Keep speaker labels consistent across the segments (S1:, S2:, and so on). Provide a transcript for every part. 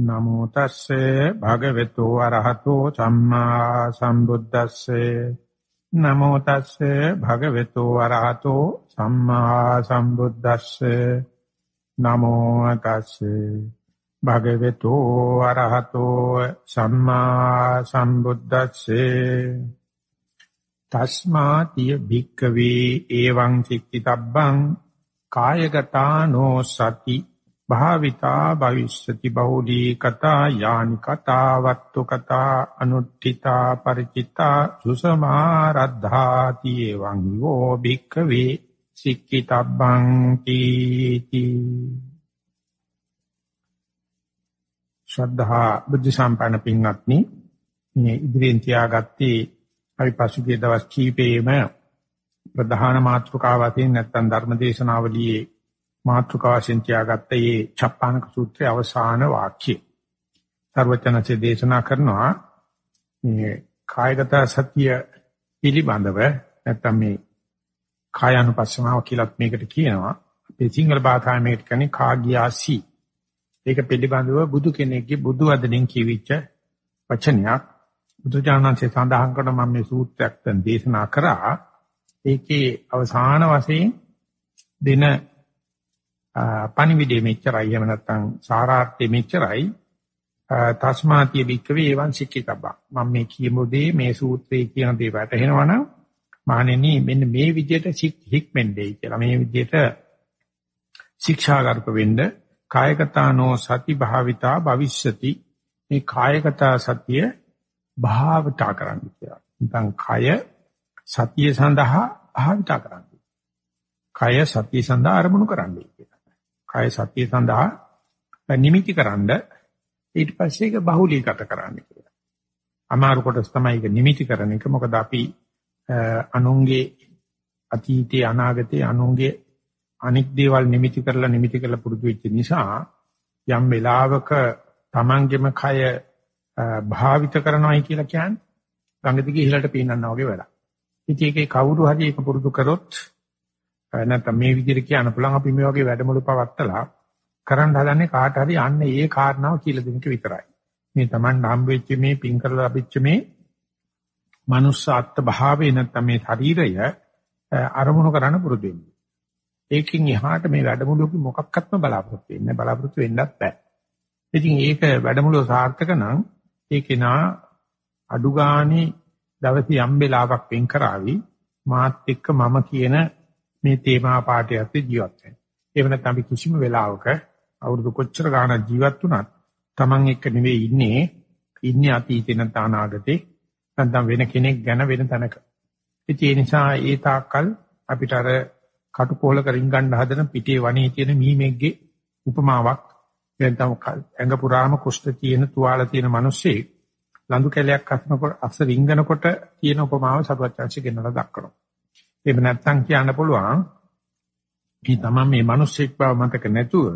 S1: නමෝ තස්සේ භගවතු වරහතෝ සම්මා සම්බුද්දස්සේ. නමෝ තස්සේ භගවතු වරහතෝ සම්මා සම්බුද්දස්සේ. නමෝ තස්සේ භගවතු වරහතෝ සම්මා සම්බුද්දස්සේ. තස්මාතිය භික්කවේ එවං චික්කිතබ්බං කායගතානෝ සති භාවිතා භවිෂ්‍යති බෞද්ධී කතා යානි කතා වත්තු කතා අනුත්ථිතා ಪರಿචිතා සුසමාරද්ධාති එවං යෝ භික්ඛවේ සික්කිතබ්බං තීති ශ්‍රද්ධා බුද්ධ සම්පන්න පින්වත්නි මේ ඉදිරියෙන් තියාගත්තේ අපි පසුගිය දවස් කීපෙම ප්‍රධාන මාතෘකාව වශයෙන් නැත්නම් ධර්මදේශනාවලියේ මාතෘකාවෙන් තියාගත්ත මේ චප්පානක සූත්‍රයේ අවසාන වාක්‍යය. සර්වචනසේ දේශනා කරනවා මේ කායගත සත්‍ය පිළිබඳව නැත්නම් මේ කායानुපස්සනාව කියලා මේකට කියනවා. අපේ සිංහල භාෂාවේ මේකට කියන්නේ කාගියාසි. ඒක පිළිබඳව බුදු කෙනෙක්ගේ බුදු වදනෙන් කියවිච්ච වචනයක්. බුදුජානන්සේ සඳහන් කරන මම මේ සූත්‍රයක් දැන් දේශනා කරා. ඒකේ අවසාන වශයෙන් දෙන පණිවිඩය මෙච්චරයි එහෙම නැත්නම් සාරාර්ථය මෙච්චරයි තස්මාතිය බික්කවේ එවං සික්කිතබ්බා මම මේ කියමු දේ මේ සූත්‍රයේ කියන දේ වැටහෙනවනම් මහණෙනි මෙන්න මේ විදිහට හික්මෙන්දේ කියලා මේ විදිහට ශික්ෂාගාරක වෙන්න කායගතානෝ සති භාවිතා භවිෂ්‍යති මේ කායගතා සතිය භාවිතා කරන්න කියලා. නැත්නම් කය සතිය සඳහා භාවිතා කරන්න. කය සතිය සඳහා අරමුණු කරන්නයි කියලා. කය සතිය සඳහා නිමිති කරන්න ඊට පස්සේ ඒක බහුලීගත කරන්න කියලා. අමාරු කොටස් තමයි ඒක නිමිති කරන එක. මොකද අපි අනුන්ගේ අතීතයේ අනාගතයේ අනුන්ගේ අනික් දේවල් නිමිති කරලා නිමිති කරලා පුරුදු වෙච්ච නිසා යම් වෙලාවක Tamanගෙම කය භාවිත කරනවායි කියලා කියන්නේ ගඟ දිගේ ඉහළට පීනන්නා වගේ වැඩක්. ඉතින් ඒකේ කවුරු හරි ඒක පුරුදු කරොත් නැත්නම් මේ විදිහට කියන්න පුළුවන් අපි මේ වගේ වැඩමුළු පවත්තලා කරන්න හදන්නේ කාට හරි අන්න ඒ කාරණාව කියලා දෙන්න විතරයි. මේ Taman හම්බ වෙච්ච මේ පින් කරලා ලැබිච්ච මේ manussාත්ත්ව භාවය නැත්නම් මේ ශරීරය අරමුණු කරන්න පුරුදු වෙන්න. ඒකෙන් එහාට මේ වැඩමුළුවක මොකක්වත්ම බලාපොරොත්තු වෙන්නේ බලාපොරොත්තු වෙන්නත් බෑ. ඉතින් ඒක වැඩමුළුව සාර්ථක නම් ඒකේ නා අඩු ගානේ දවසේ යම් වෙලාවක් වෙන් කරાવી මාත් එක්ක මම කියන මේ තේමා පාඩයට ජීවත් වෙන්නේ. එහෙම නැත්නම් අපි කිසිම වෙලාවක අවුරුදු කොච්චර ගාණක් ජීවත් වුණත් Taman එක්ක නෙවෙයි ඉන්නේ ඉන්නේ අතීතේ නැත්නම් අනාගතේ නැත්නම් වෙන කෙනෙක් ගැන වෙන තැනක. ඉතින් ඒ නිසා ඒ තාක්කල් අපිට අර කටුකොල කරින් ගන්න හදන පිටේ වනේ තියෙන මීමෙක්ගේ උපමාවක් නැත්නම් ඇඟ පුරාම කුෂ්ඨ තියෙන තුවාල තියෙන මිනිස්සේ ලඳු කැලයක් අස්නකොට අස්ස රිංගනකොට තියෙන උපමාව සරුවචාන්සි ගෙනලා දක්වනවා. එහෙම නැත්නම් කියන්න පුළුවන් මේ තමයි මේ මිනිස්සෙක් බව මතක නැතුව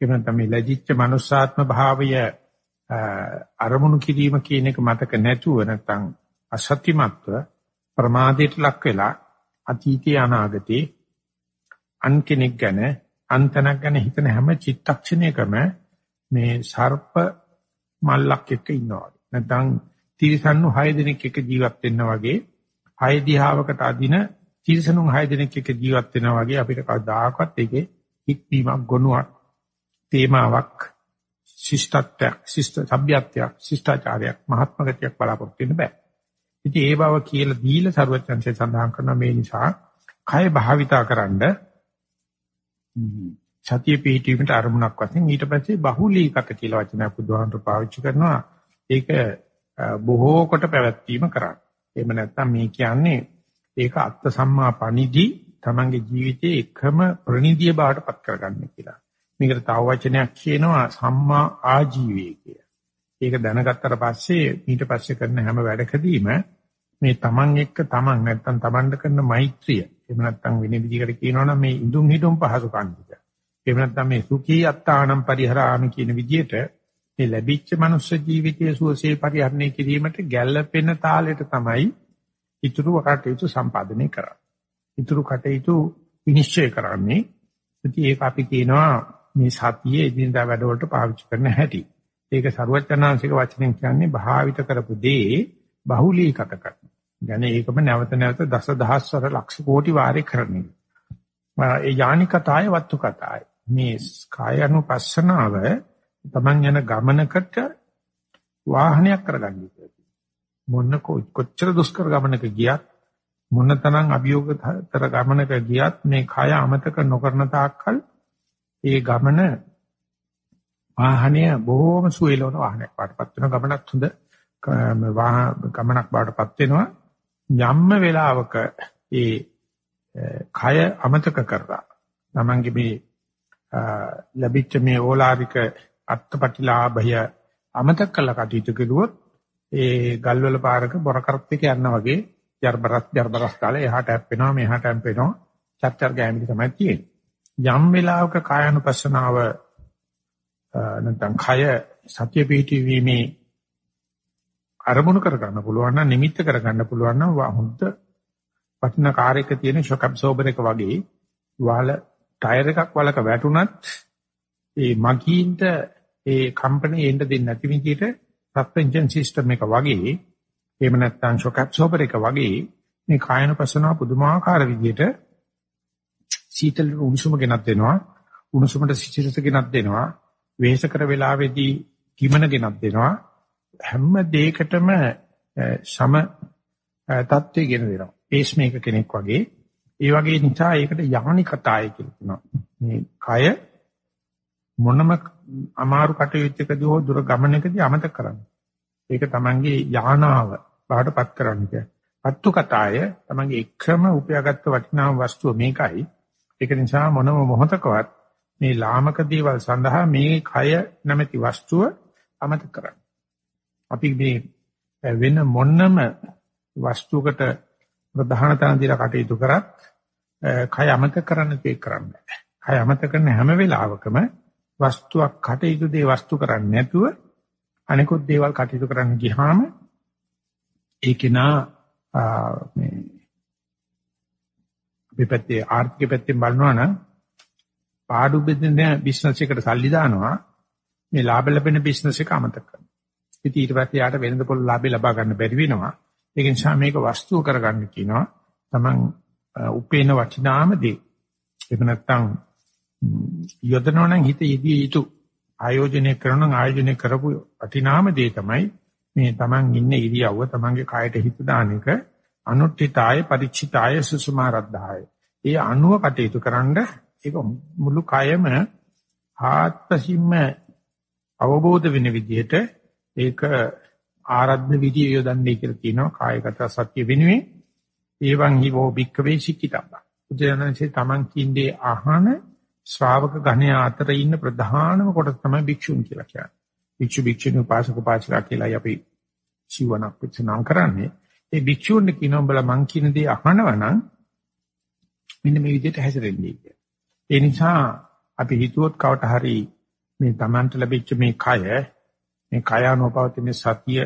S1: එහෙම නැත්නම් මේ ලැජිච්ච මනුස්සාත්ම භාවය අරමුණු කිරීම කියන එක මතක නැතුව නැත්නම් අසත්‍යමත්ව ප්‍රමාදයට ලක් වෙලා අතීතයේ අනාගතේ අන් කෙනෙක් ගැන අන්තනක් ගැන හිතන හැම චිත්තක්ෂණයකම මේ සර්ප මල්ලක් එක්ක ඉන්නවා. නැත්නම් තිරිසන්නු 6 දෙනෙක් එක්ක ජීවත් වෙන්න වගේ 6 දිහාවකට අදින තිරසනුන් 6 දෙනෙක් එක්ක ජීවත් වෙනා වගේ අපිට කවදාකවත් ඒකේ හික්වීමක් ගොනුවක් තේමාවක් ශිෂ්ටත්වයක් ශිෂ්ට සભ્યත්වයක් ශිෂ්ටාචාරයක් මහත්මගතියක් බලාපොරොත්තු වෙන්න බෑ. ඉතින් ඒ බව කියලා දීලා ਸਰවඥන්සේ සඳහන් කරන මේ නිසා කය භාවිතා කරන්න සතිය පිහිටීමට අරමුණක් වශයෙන් ඊට පස්සේ බහුලීකක කියලා වචනයක් බුදුහාමර පාවිච්චි කරනවා. ඒක බොහෝ කොට පැවැත්වීම කරන්න. එහෙම නැත්නම් මේ කියන්නේ ඒක අත්ත සම්මා පණිදි තමන්ගේ ජීවිතයේ එකම ප්‍රණිදිය බවට පත් කරගන්න කියලා. මේකට තව වචනයක් කියනවා සම්මා ආජීවය කියලා. ඒක දැනගත්තට පස්සේ ඊට පස්සේ කරන හැම වැඩකදීම මේ තමන් එක්ක තමන් නැත්තම් තමන්ට කරන මෛත්‍රිය. එහෙම නැත්තම් වෙන විදිහකට කියනවනම් මේ ඉදුම් හිටුම් පහසුකම් ටික. එහෙම නැත්තම් මේ සුඛී අත්තානම් පරිහරාමි කියන විදිහට මේ ලැබිච්ච මනුස්ස ජීවිතයේ සුවසේ පරිහරණය කිරීමට ගැළපෙන තාලෙට තමයි ඉතුරු කටයුතු සම්පාදනය කරා. ඉතුරු කටයුතු විනිශ්චය කරන්නේ ඉතින් ඒක අපි කියනවා මේ සතියේ එදිනදා වැඩවලට පාවිච්චි කරන හැටි. ඒක ਸਰුවචනාංශික වචනෙන් කියන්නේ භාවිත කරපු දේ බහුලීකත කරන. يعني ඒකම නැවත නැවත දස දහස්වර ලක්ෂ කෝටි වාරේ කරන්නේ. ඒ යානි කතාය වත්තු කතාය. මේ කායනුපස්සනාව තමන් යන ගමනකට වාහනයක් කරගන්නේ. මොන කොච්චර දුෂ්කර ගමනක ගියත් මොන තරම් අභියෝගතර ගමනක ගියත් මේ කය අමතක නොකරන තාක්කල් ඒ ගමන වාහනය බොහොම සුවේලවන වාහනයක් වඩපත් වෙන ගමනක් හොඳ ගමනක් වඩපත් වෙනවා. යම්ම වෙලාවක ඒ කය අමතක කරලා තමන්ගේ මේ ලැබිච්ච මේ ඕලාරික අත්පටිලාභය අමතක කළා කටයුතු කරුවොත් ඒ ගල්වල පාරක බොර කරත් එක යනවා වගේ ජර්බරස් ජර්බරස් කාලේ එහාට ඇප්පෙනවා මෙහාට ඇප්පෙනවා චර්චර් ගෑමිලි තමයි තියෙන්නේ. යම් වෙලාවක කායानुපස්සනාව නැත්නම් කය සත්‍ය පිහිටීමේ අරමුණු කර ගන්න පුළුවන් නම් නිමිත්ත කර ගන්න පුළුවන් නම් හොඳ වටිනා කාර් එක තියෙන ෂොක් ඇබ්සෝබර් එක වගේ වල ටයර් එකක් වලක වැටුණත් ඒ මගීන්ට ඒ කම්පැනි එන්න දෙන්නේ නැති විදිහට සස්පෙන්ෂන් සිස්ටම් එක වගේ එහෙම නැත්නම් ෂොක් ඇබ්සෝබර් එක වගේ මේ කායන පසනාව පුදුමාකාර විදිහට සීතල උණුසුම ගෙනත් දෙනවා උණුසුමට සිසිලස ගෙනත් දෙනවා වෙහෙස කර වේලාවේදී කිමන ගෙනත් දෙනවා හැම දෙයකටම සම තත්ත්වය ගෙන දෙනවා. පේස් මේක කෙනෙක් වගේ. ඒ වගේ නිසා ඒකට යහනි කතාය කියලා කියනවා. මේ කය මොනම අමාරු කටයුත්තකදී හෝ දුර ගමනකදී අමතක කරන්න. ඒක තමන්ගේ යානාව බාටපත් කරන්න කියන්නේ. පත්තු කතාය තමන්ගේ එකම උපයාගත්ත වටිනාම වස්තුව මේකයි. ඒක නිසා මොනම මොහතකවත් මේ ලාමක දේවල් සඳහා මේ කය නැමැති වස්තුව අමතක කරන්න. අපි මේ වෙන මොන්නම වස්තුවකට ප්‍රධාන තැන දීලා කටයුතු කරත් කය අමතක කරන්න තේ කරන්න බෑ. කය අමතක කරන හැම වෙලාවකම වස්තුවක් කටයුතු දේ වස්තු කරන්නේ නැතුව අනිකුත් දේවල් කටයුතු කරන්න ගියාම ඒකේ නා මේ අපි පැත්තේ ආර්ථික පැත්තෙන් බලනවා නම් පාඩු බෙදෙන බිස්නස් එකට සල්ලි දානවා මේ ලාභ ලැබෙන බිස්නස් එක අමතක කරනවා. ඉතින් ඊට පස්සේ යාට වෙනද පොළ ලාභය ලබා ගන්න බැරි වෙනවා. ඒක නිසා මේක වස්තුව කරගන්න කියනවා. Taman උපේන වටිනාම දේ. එහෙම නැත්නම් යොදනවා නම් හිත යෙදිය යුතු ආයෝජනය කරන ආයෝජනය කරපු වටිනාම දේ තමයි මේ Taman ඉන්න ඉරියව්ව Tamanගේ කායට හිත දාන එක අනුත්ථිතාය පරිචිතාය සුසුමාරද්ධාය. ඒ අනුව කටයුතු කරන්ඩ ඒක මුළු කයම ආත්පසින්ම අවබෝධ වෙන විදිහට ඒක ආරද්ධ විදිය යොදන්නේ කියලා කියනවා කායගත සත්‍ය වෙනුවෙන් ඒවන් හිවෝ භික්කවේ සික්කිතබ්බ. උදයන්සේ Taman කින්දේ අහන ශ්‍රාවක ගණයා අතර ඉන්න ප්‍රධානම කොටස තමයි භික්ෂුන් කියලා කියන්නේ. භික්ෂු භික්ෂුණී උපාසක උපාසිකා කියලා අපි සිවණක් පිටසනම් කරන්නේ. ඒ භික්ෂුන් කියනවා බල මං කියන දේ අහනවා නම් මෙන්න මේ විදිහට හැසිරෙන්නේ කියලා. ඒ නිසා අපි හිතුවොත් කවට හරි මේ Tamanට ලැබිච්ච මේ කය මේ කය අනුපවතින සතිය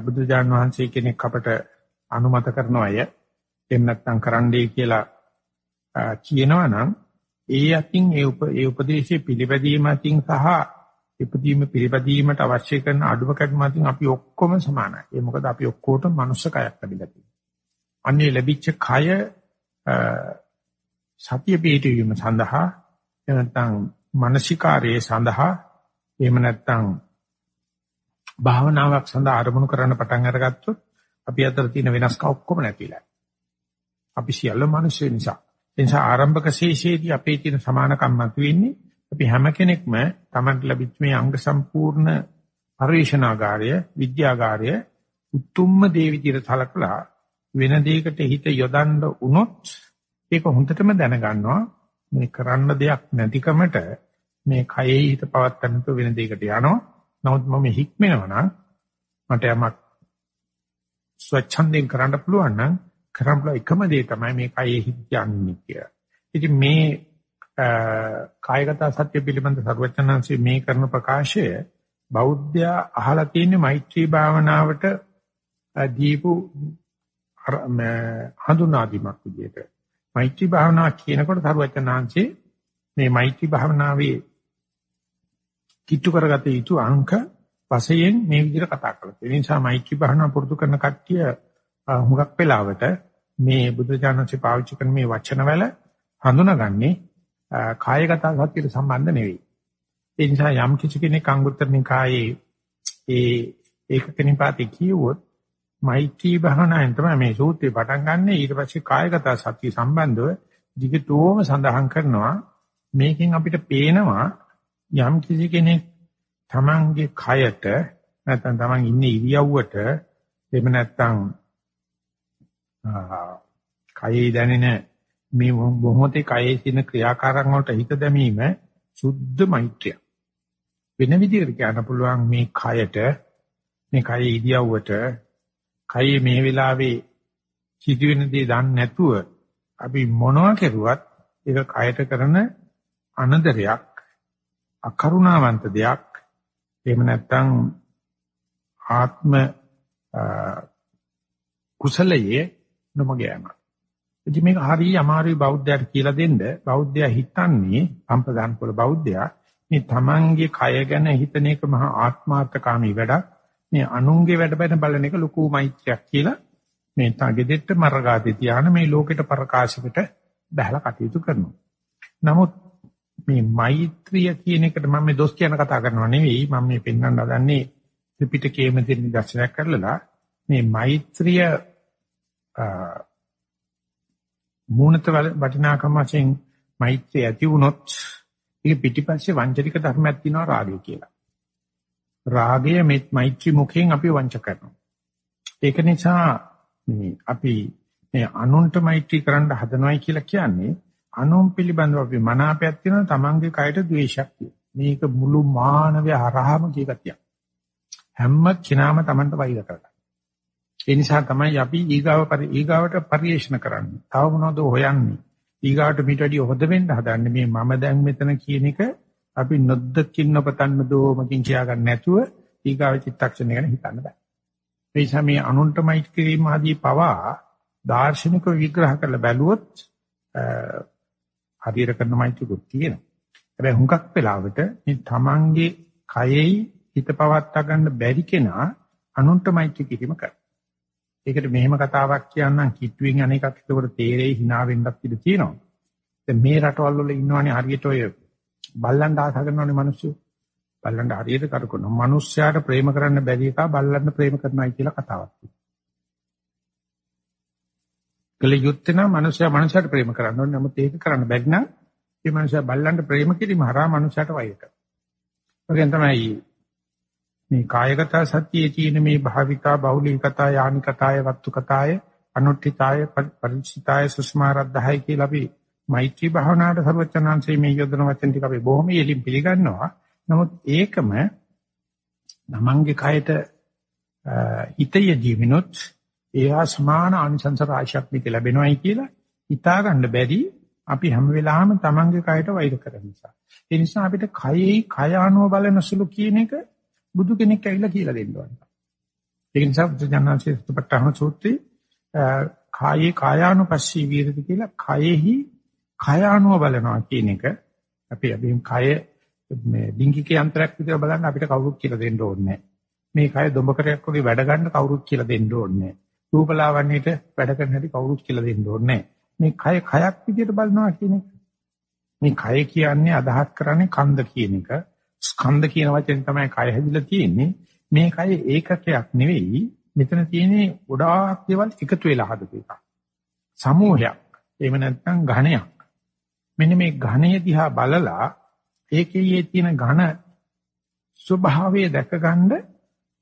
S1: බුදුජාන් වහන්සේ කෙනෙක් අපට අනුමත කරනවා අය එහෙම නැත්නම් කරන්නයි කියලා කියනවා නම් ඒ අතින් ඒ උප ඒ උපදේශයේ පිළිපැදීම අතින් සහ ඉපදීම පිළිපැදීමට අවශ්‍ය කරන අඩුව කැඩුම අතින් අපි ඔක්කොම සමානයි. ඒ මොකද අපි ඔක්කොටම මනුස්ස කයක් ලැබිලා තියෙනවා. අන්නේ ලැබිච්ච කය සතිය පිටවීම සඳහා එහෙම නැත්නම් මානසිකාරයේ සඳහා එහෙම නැත්නම් භාවනාවක් සඳහා අරමුණු කරන්න පටන් අරගත්තොත් අපි අතර තියෙන වෙනස්කම් ඔක්කොම නැතිලා. අපි සියල්ල මිනිස්සු නිසා. ඒ නිසා ආරම්භක ශේෂයේදී අපේ තියෙන සමානකම් මතුවෙන්නේ අපි හැම කෙනෙක්ම Tamanට ලැබිච්ච මේ අංග සම්පූර්ණ පරිශනාගාරය, විද්‍යාගාරය උතුම්ම දේ විදිහට සලකලා වෙන දෙයකට හිත යොදන්න වුණොත් ඒක හොඳටම දැනගන්නවා මේ කරන්න දෙයක් නැතිකමට මේ කයෙහි හිත පවත්තන්නතු වෙන දෙයකට යනවා. නමුත් මම හික්මෙනවා නම් මට යමක් ස්වච්ඡන්දයෙන් කරන්න පුළුවන් නම් කරන්න එකම දේ තමයි මේ කයෙහි හිත යන්නේ කියලා. ඉතින් මේ කායගත සත්‍ය පිළිබඳ සර්වචනංශයේ මේ කරන ප්‍රකාශය බෞද්ධයා අහලා තියෙන මෛත්‍රී භාවනාවට දීපු හඳුනාගීමක් විදිහට. මෛත්‍රී භාවනාව කියනකොට සර්වචනංශයේ මේ මෛත්‍රී භාවනාවේ කිට්ටු කරගත යුතු අංක වශයෙන් මේ විදිහට කතා කරලා තියෙනවා. ඒ නිසා මෛත්‍රී භාවනා පුරුදු කරන කට්ටිය හුඟක් වෙලාවට මේ බුදු දානසේ පාවිච්චි කරන මේ වචනවල හඳුනාගන්නේ කායගත සත්‍යයට සම්බන්ධ නෙවෙයි. ඒ නිසා යම් කිසි කෙනෙක් අංගුත්තර නිකායේ ඒ ඒකක නිපාතේ කියවොත් මෛත්‍රී භාවනාවෙන් තමයි මේ සූත්‍රය පටන් ගන්න. ඊට පස්සේ කායගත සත්‍ය සම්බන්ධව දිගටම සඳහන් කරනවා. මේකෙන් අපිට පේනවා යම් කිසි කෙනෙක් තමන්ගේ කයට නැත්නම් තමන් ඉන්නේ ඉරියව්වට එහෙම නැත්නම් කයේ දැනෙන මේ මොහොතේ කයේ තියෙන ක්‍රියාකාරම් වලට හිත දැමීම සුද්ධ මෛත්‍රිය. වෙන විදිහකට කියන්න පුළුවන් මේ කයට මේ කයේ ඉරියව්වට කයේ මේ වෙලාවේ සිදුවෙන දේ දන්නේ නැතුව අපි මොනවා කෙරුවත් ඒක කයට කරන අනදරයක් අකරුණාවන්ත දෙයක් එහෙම නැත්නම් ආත්ම කුසලයේ නොමග යෑම. ඉතින් මේක හරිය අමාරුයි බෞද්ධයාට කියලා දෙන්න. බෞද්ධයා හිතන්නේ සම්ප්‍රදාන කුල බෞද්ධයා මේ තමන්ගේ කය ගැන හිතන එක මහා ආත්මාර්ථකාමී වැඩක්. මේ අනුන්ගේ වැඩ බැන බලන එක ලොකු මෛත්‍රියක් කියලා මේ තගෙදෙට්ට මරගාතේ තියාන මේ ලෝකෙට ප්‍රකාශයකට බහලා කටයුතු කරනවා. නමුත් මේ මෛත්‍රිය කියන එකට මම මේ දොස් කියන කතා කරනවා නෙවෙයි මම මේ පෙන්වන්න හදන්නේ ත්‍රිපිටකයේම තියෙන නිදර්ශනයක් කරලා මේ මෛත්‍රිය මූණත වටිනාකම වශයෙන් මෛත්‍රිය ඇති වුණොත් ඒක පිටිපස්සේ වංචනික ධර්මයක් තියෙනවා රාගය කියලා. රාගය මෙත් මෛත්‍රී මුඛයෙන් අපි වංච කරනවා. ඒක නිසා මේ අපි මේ අනුන්ට මෛත්‍රී කරන්න හදනවයි කියලා කියන්නේ අනුන් පිළිබඳව අපි මනාපයක් තියෙනවා තමන්ගේ කයට ද්වේෂයක් තියෙනවා. මේක මුළු මානවය හරහාම කීකතියක්. හැම කෙනාම තමන්ට වෛර කරගන්න. ඒ නිසා තමයි අපි ඊගාව ඊගාවට පරිේශන කරන්නේ. තව මොනවද හොයන්නේ? ඊගාවට මිට වැඩි හොද වෙන්න හදන්නේ මේ මම දැන් මෙතන කියන එක අපි නොද්දකින් නොපතන්න දෝමකින් කියා ගන්න නැතුව ඊගාව චිත්තක්ෂණය ගැන හිතන්න බෑ. ඒ නිසා මේ අනුන්ටමයි කිරීම ආදී පවා දාර්ශනික විග්‍රහ කරලා බැලුවොත් හරියට කරන මෛත්‍රියකුත් තියෙනවා. හැබැයි හුඟක් වෙලාවට මේ තමන්ගේ කයෙහි හිත පවත්වා ගන්න බැරි කෙනා අනුන්ට මෛත්‍රී කිරීම කරනවා. ඒකට මෙහෙම කතාවක් කියන්නම් කිට්ටුවෙන් අනේකක් ඒකට තේරෙයි hina වෙන්නත් ඉඩ තියෙනවා. දැන් මේ රටවල් වල ඉන්නවනේ හරියට ඔය බල්ලන්ට ආස කරනවනේ මිනිස්සු. බල්ලන්ට හරියට කරකවනවා. මිනිස්සයාට ප්‍රේම කරන්න බැරි එකා බල්ලන්ට ප්‍රේම කරනයි කියලා කතාවක් තියෙනවා. කළ යුත්තේ නම් මනුස්සයා මනුස්සයාට ප්‍රේම කරන්න ඕනේ. නමුත් ඒක කරන්න බැරි නම් ඒ මනුස්සයා බල්ලන්ට ප්‍රේම කිරීම හරහා මනුස්සයාට වෛර කරනවා. ඒකෙන් තමයි මේ කායගත සත්‍යයේ තියෙන මේ භාවිතා බහුලීකතා යානිකතාය වත්තුකතාය අනුත්ථිතාය පරිචිතාය සුස්මාරද්ධහයි කියලා අපි මෛත්‍රී භාවනාවට සර්වචනාංශයේ මේ යොදන වචන ටික අපි බොහොම යෙලින් පිළිගන්නවා. නමුත් ඒකම නමංගේ කයට හිතය ජීවිනොත් ඒහා සමාන ආනිසංස රාශියක් මේක ලැබෙනවයි කියලා හිතා ගන්න බැරි අපි හැම වෙලාවෙම Tamange කයට වෛර කරන නිසා. ඒ නිසා අපිට කයෙහි කය අනුව බලන සුළු කියන එක බුදු කෙනෙක් ඇවිල්ලා කියලා දෙන්න ඕනේ. ඒ නිසා බුදුජානනාංශයේ සුපට්ඨාන සූත්‍රයේ කායේ කායානුපස්සී විරති කියලා කයෙහි කය අනුව බලනවා කියන එක අපි අපි කය මේ ඩිංගික යන්ත්‍රයක් විතර බලන්න අපිට කවුරුත් කියලා දෙන්න ඕනේ මේ කය දොඹකරයක් වගේ වැඩ ගන්න කවුරුත් කියලා දෙන්න ඕනේ රූපලාවන්‍යයට වැඩ කරන හැටි කවුරුත් කියලා දෙන්න ඕනේ මේ කය කයක් විදිහට බලනවා කියන එක. මේ කය කියන්නේ අදහස් කරන්නේ කන්ද කියන එක. ස්කන්ධ කියන වචෙන් තමයි කය හැදිලා තියෙන්නේ. මේ කය ඒකකයක් නෙවෙයි. මෙතන තියෙන්නේ ගොඩාක් දේවල් එකතු වෙලා හදපු එකක්. සමූහයක්. එහෙම නැත්නම් ඝණයක්. මෙන්න මේ ඝණය දිහා බලලා ඒකේ තියෙන ඝන ස්වභාවය දැකගන්න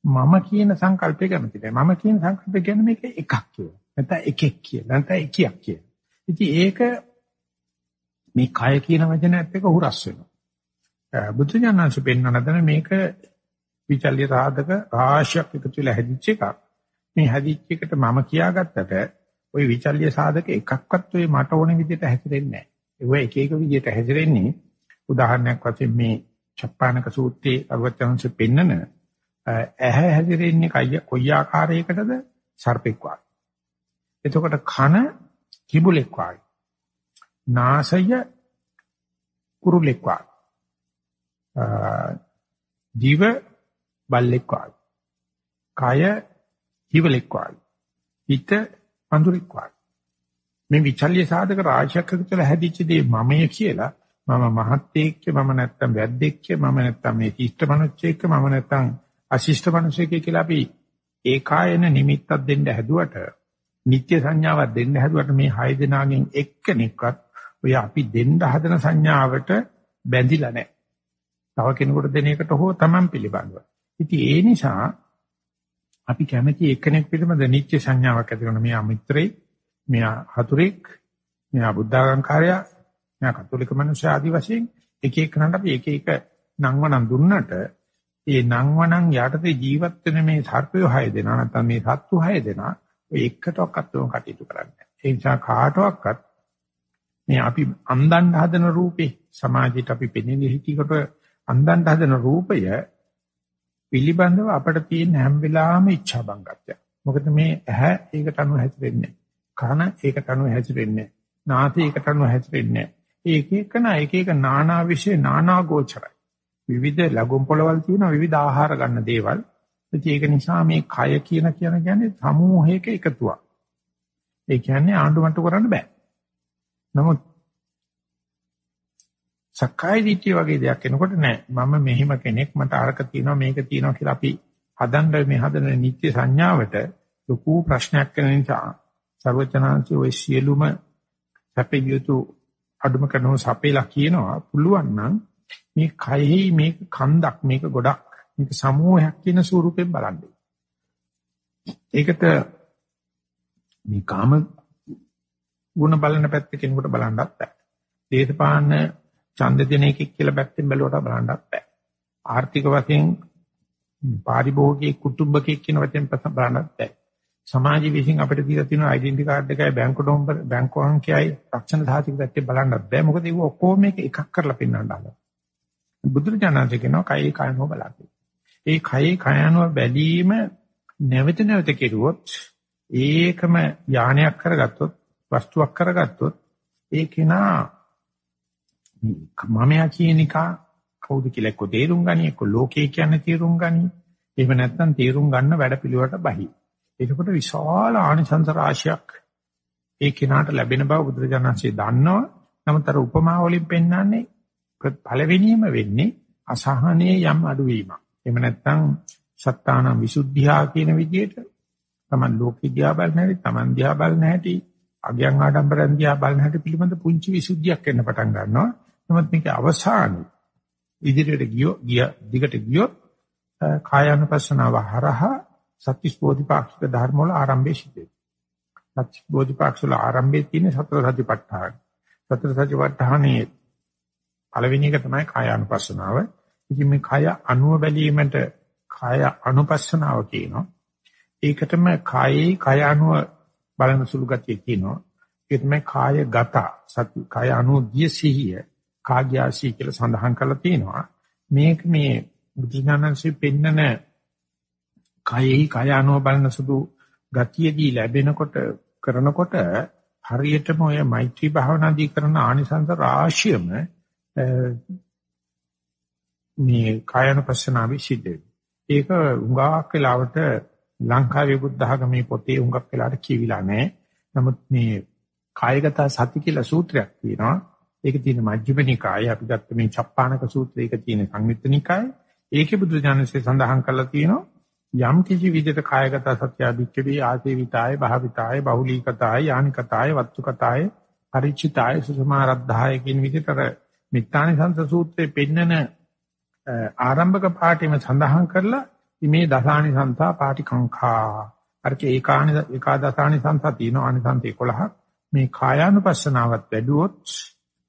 S1: මම කියන සංකල්පය කැමති නැහැ. මම කියන සංකල්පය කියන්නේ මේක එකක් කියලා. නැත්නම් එකෙක් කියලා. නැත්නම් එකියක් කියලා. ඉතින් ඒක මේ කය කියන වචනයත් එක්ක හුරස් වෙනවා. බුදු ඥානංශ පෙන්වන දන මේක විචල්්‍ය සාධක රාශියක් එකතු වෙලා හැදිච්ච එකක්. මේ හැදිච්ච එකට මම කියාගත්තට ওই විචල්්‍ය සාධක එකක්වත් ඔය මට ඕන විදිහට හැසිරෙන්නේ නැහැ. ඒක එක එක විදිහට හැසිරෙන්නේ උදාහරණයක් වශයෙන් මේ චප්පානක සූත්‍රයේ අරවත්‍යංශ පෙන්නන ඇහැ හැදිරෙන්නේ කය කොයි ආකාරයකටද සර්පෙක් වගේ. එතකොට කන කිඹුලෙක් වගේ. නාසය කුරුලෙක් වගේ. දිව බල්ලෙක් වාගේ. කය හිවලෙක් වාගේ. හිත අඳුරෙක් වාගේ. මේ විචල්්‍ය සාධක රාශියක් එකතුලා හැදිච්ච දේ මමය කියලා මම මහත්යෙක්ක මම නැත්තම් වැද්දෙක්ක මම නැත්තම් මේ ශිෂ්ට මනුස්සයෙක්ක මම නැත්තම් අශිෂ්ට මනුස්සයෙක් කියලා අපි ඒකායන නිමිත්තක් දෙන්න හැදුවට නිත්‍ය සංඥාවක් දෙන්න හැදුවට මේ හය දෙනාගෙන් එක්කෙනෙක්වත් ඔය අපි දෙන්න හදන සංඥාවට බැඳිලා නැහැ. තව කෙනෙකුට දෙන එකට හෝ Taman පිළිබඳව. ඉතින් ඒ නිසා අපි කැමති එක්කෙනෙක් පිළිබඳ නිත්‍ය සංඥාවක් ඇති කරන මේ අමිත්‍රේ, මෙයා හතුරෙක්, මෙයා බුද්ධාගම්කාරයා, මෙයා කතෝලික මනුෂ්‍ය ආදි වශයෙන් එක එකනට අපි එක එක නංවනම් දුන්නට ඒ නංවනම් යටතේ ජීවත් වෙන මේ සර්පය හය දෙනා නැත්නම් මේ සත්තු හය දෙනා ඔය එකටවත් උන් කටයුතු කරන්නේ. ඒ නිසා කාටවත් මේ අපි අන්දන්න හදන රූපේ සමාජයට අපි පෙනෙන හිතිකට අන්දන්න හදන රූපය පිළිබඳව අපට තියෙන හැම වෙලාවෙම ඉච්ඡා බංගත්වය. මොකද මේ ඇහැ ඒකට අනුව හැසිරෙන්නේ. කන ඒකට අනුව හැසිරෙන්නේ. නාසය ඒකට අනුව හැසිරෙන්නේ. ඒක එකන එක එක නානා විශේෂ නානා ගෝචරයි. විවිධ ලඝුම් පොළවල් තියෙන විවිධ ආහාර ගන්න දේවල්. ඒක නිසා මේ කය කියන කියන කියන්නේ සමූහයක එකතුවක්. ඒ කියන්නේ ආණ්ඩුමට්ටු කරන්න බෑ. නමුත් සක්කාය දිට්ඨිය වගේ දෙයක් එනකොට නෑ මම මෙහිම කෙනෙක් මට අරක තියෙනවා මේක තියෙනවා කියලා අපි හදන්න මේ හදන නිත්‍ය සංඥාවට ලොකු ප්‍රශ්නයක් වෙන නිසා සර්වචනාංශي ඔය සියලුම සැපේ යුතු අඩුම කරනව සපේලා කියනවා පුළුවන් නම් මේ කයෙහි මේක කන්දක් මේක ගොඩක් මේක සමූහයක් කියන ස්වරූපයෙන් බලන්න. ඒකට මේ කාම ගුණ බලන පැත්ත කෙනෙකුට බලන්නත් බෑ. දේශපාලන ඡන්ද දෙන එකක් කියලා පැත්තෙන් බැලුවට බලන්නත් බෑ. ආර්ථික වශයෙන් පාරිභෝගික කුටුම්බකෙක් කියන වචෙන් බලන්නත් බෑ. සමාජ විශ්ින් අපිට දීලා තියෙන ඩෙන්ටි කාඩ් එකයි බැංකු නම්බර බැංකු අංකයයි රක්ෂණ සාහිතික පැත්තේ බලන්නත් බෑ. මොකද ඒක ඔක්කොම මේක එකක් කරලා පෙන්වන්න හදලා. බුදුරජාණන්සේ කියනවා කයි කයනෝ බලන්න. ඒ කයි කයනෝ බැලීම නැවත නැවත කෙරුවොත් ඒකම යානයක් කරගත්තොත් වස්තුවක් කරගත්තොත් ඒ කෙනා මමයා කියන එක කවුද කියලා එක්ක තේරුම් ගනි එක්ක ලෝකේ කියන්නේ තේරුම් ගනි. එහෙම නැත්නම් තේරුම් ගන්න වැඩ පිළිවෙලට බහි. එතකොට විශාල ආනිසංස රාශියක් ඒ කෙනාට ලැබෙන බව බුදුරජාණන්සේ දන්නවා. නමුත් අර උපමා වලින් පෙන්වන්නේ පළවෙනියම වෙන්නේ අසහනයේ යම් අඩුවීමක් එහෙම නැත්නම් සත්තාන විසුද්ධියා කියන විදිහට තමන් ලෝකෙ දිහා බලන හැටි තමන් දිහා බලන හැටි අගයන් ආඩම්බරන් දිහා බලන හැටි පිළිබඳ පුංචි විසුද්ධියක් එන්න පටන් ගන්නවා. නමුත් මේකේ අවසානයේ ඉදිරියට ගියෝ ගිය දිගට ගියොත් කායानुපස්සනාව හරහා සත්‍විස් බෝධිපාක්ෂික ධර්ම වල ආරම්භය සිද්ධ වෙනවා. සත්‍විස් බෝධිපාක්ෂ වල ආරම්භයේ තියෙන සතර සතිපට්ඨාන. සතර සතිපට්ඨානයේ පළවෙනි එක තමයි කායानुපස්සනාව. ඉතින් මේ කය අනුව බැලීමට කාය අනුපස්සනාව කියනවා. ඒකටම කායේ කය අනුව බලන සුළු ගතිය කියනවා. ඒ තමයි කායගත සති කය අනුව ගිය සිහිය කාග්‍යාසී කියලා සඳහන් කරලා තියෙනවා. මේක මේ බුදුඥානන්සේ පෙන්නන කයෙහි කය අනුව බලන සුදු ගතියදී ලැබෙනකොට කරනකොට හරියටම ඔය මෛත්‍රී භාවනාදී කරන ආනිසංස රාශියම මේ කායනුපස්සනාවේ සිද්ධ ඒක උඟාක් වෙලාවට ලංකාවේ බුද්ධ ආගමේ පොතේ උඟක් වෙලාවට කියවිලා නැහැ. නමුත් මේ කායගත සති කියලා සූත්‍රයක් තියෙනවා. ඒක තියෙන මජ්ක්‍ධිම නිකායේ අපි ගත්ත මේ චප්පානක සූත්‍රයක තියෙන සංයුත්ත නිකායේ. ඒකේ බුදුජානසයේ සඳහන් කරලා තියෙනවා යම් කිසි විදිහට කායගත සත්‍ය අධික්කවේ ආසේවිතාය භාවිතාය බහුලීකතාය යානිකතාය වත්තුකතාය පරිචිතාය සුසමාරද්ධාය කියන විදිහට මිත්‍යානි සංස සූත්‍රයේ පෙන්නන ආරම්භක පාඨෙම සඳහන් කරලා මේ දසානි සංසා පාටි කංඛා අරක ඒකානි ඒකාදසානි සංසා තියෙන ආනිසංස 11ක් මේ කායානුපස්සනාවත් වැඩුවොත්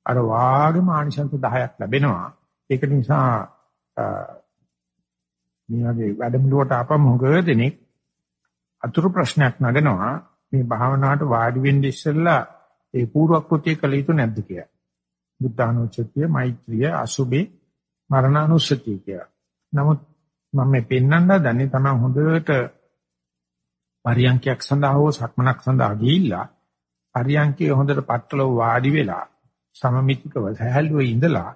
S1: අර වාගේම ආනිශංස 10ක් ලැබෙනවා. ඒක නිසා මේ වගේ වැඩමුළුවට ආපම මොකද දෙනෙක් අතුරු ප්‍රශ්නයක් නගනවා මේ භාවනාවට වාඩි වෙන්න ඉස්සෙල්ලා ඒ පූර්වක්‍ෘත්‍ය කළ යුතු නැද්ද කියලා. බුද්ධානුස්සතිය, මෛත්‍රිය, අසුබේ, මරණානුස්සතිය කියලා. නමුත් මම මේ පෙන්වන්න දන්නේ තමයි හොඳට පරියන්කයක් සඳහා හෝ සක්මනක් සඳහා ගිහිල්ලා පරියන්කේ හොඳට පట్టල වාඩි වෙලා සමමිතිකව සහැල්ලුවේ ඉඳලා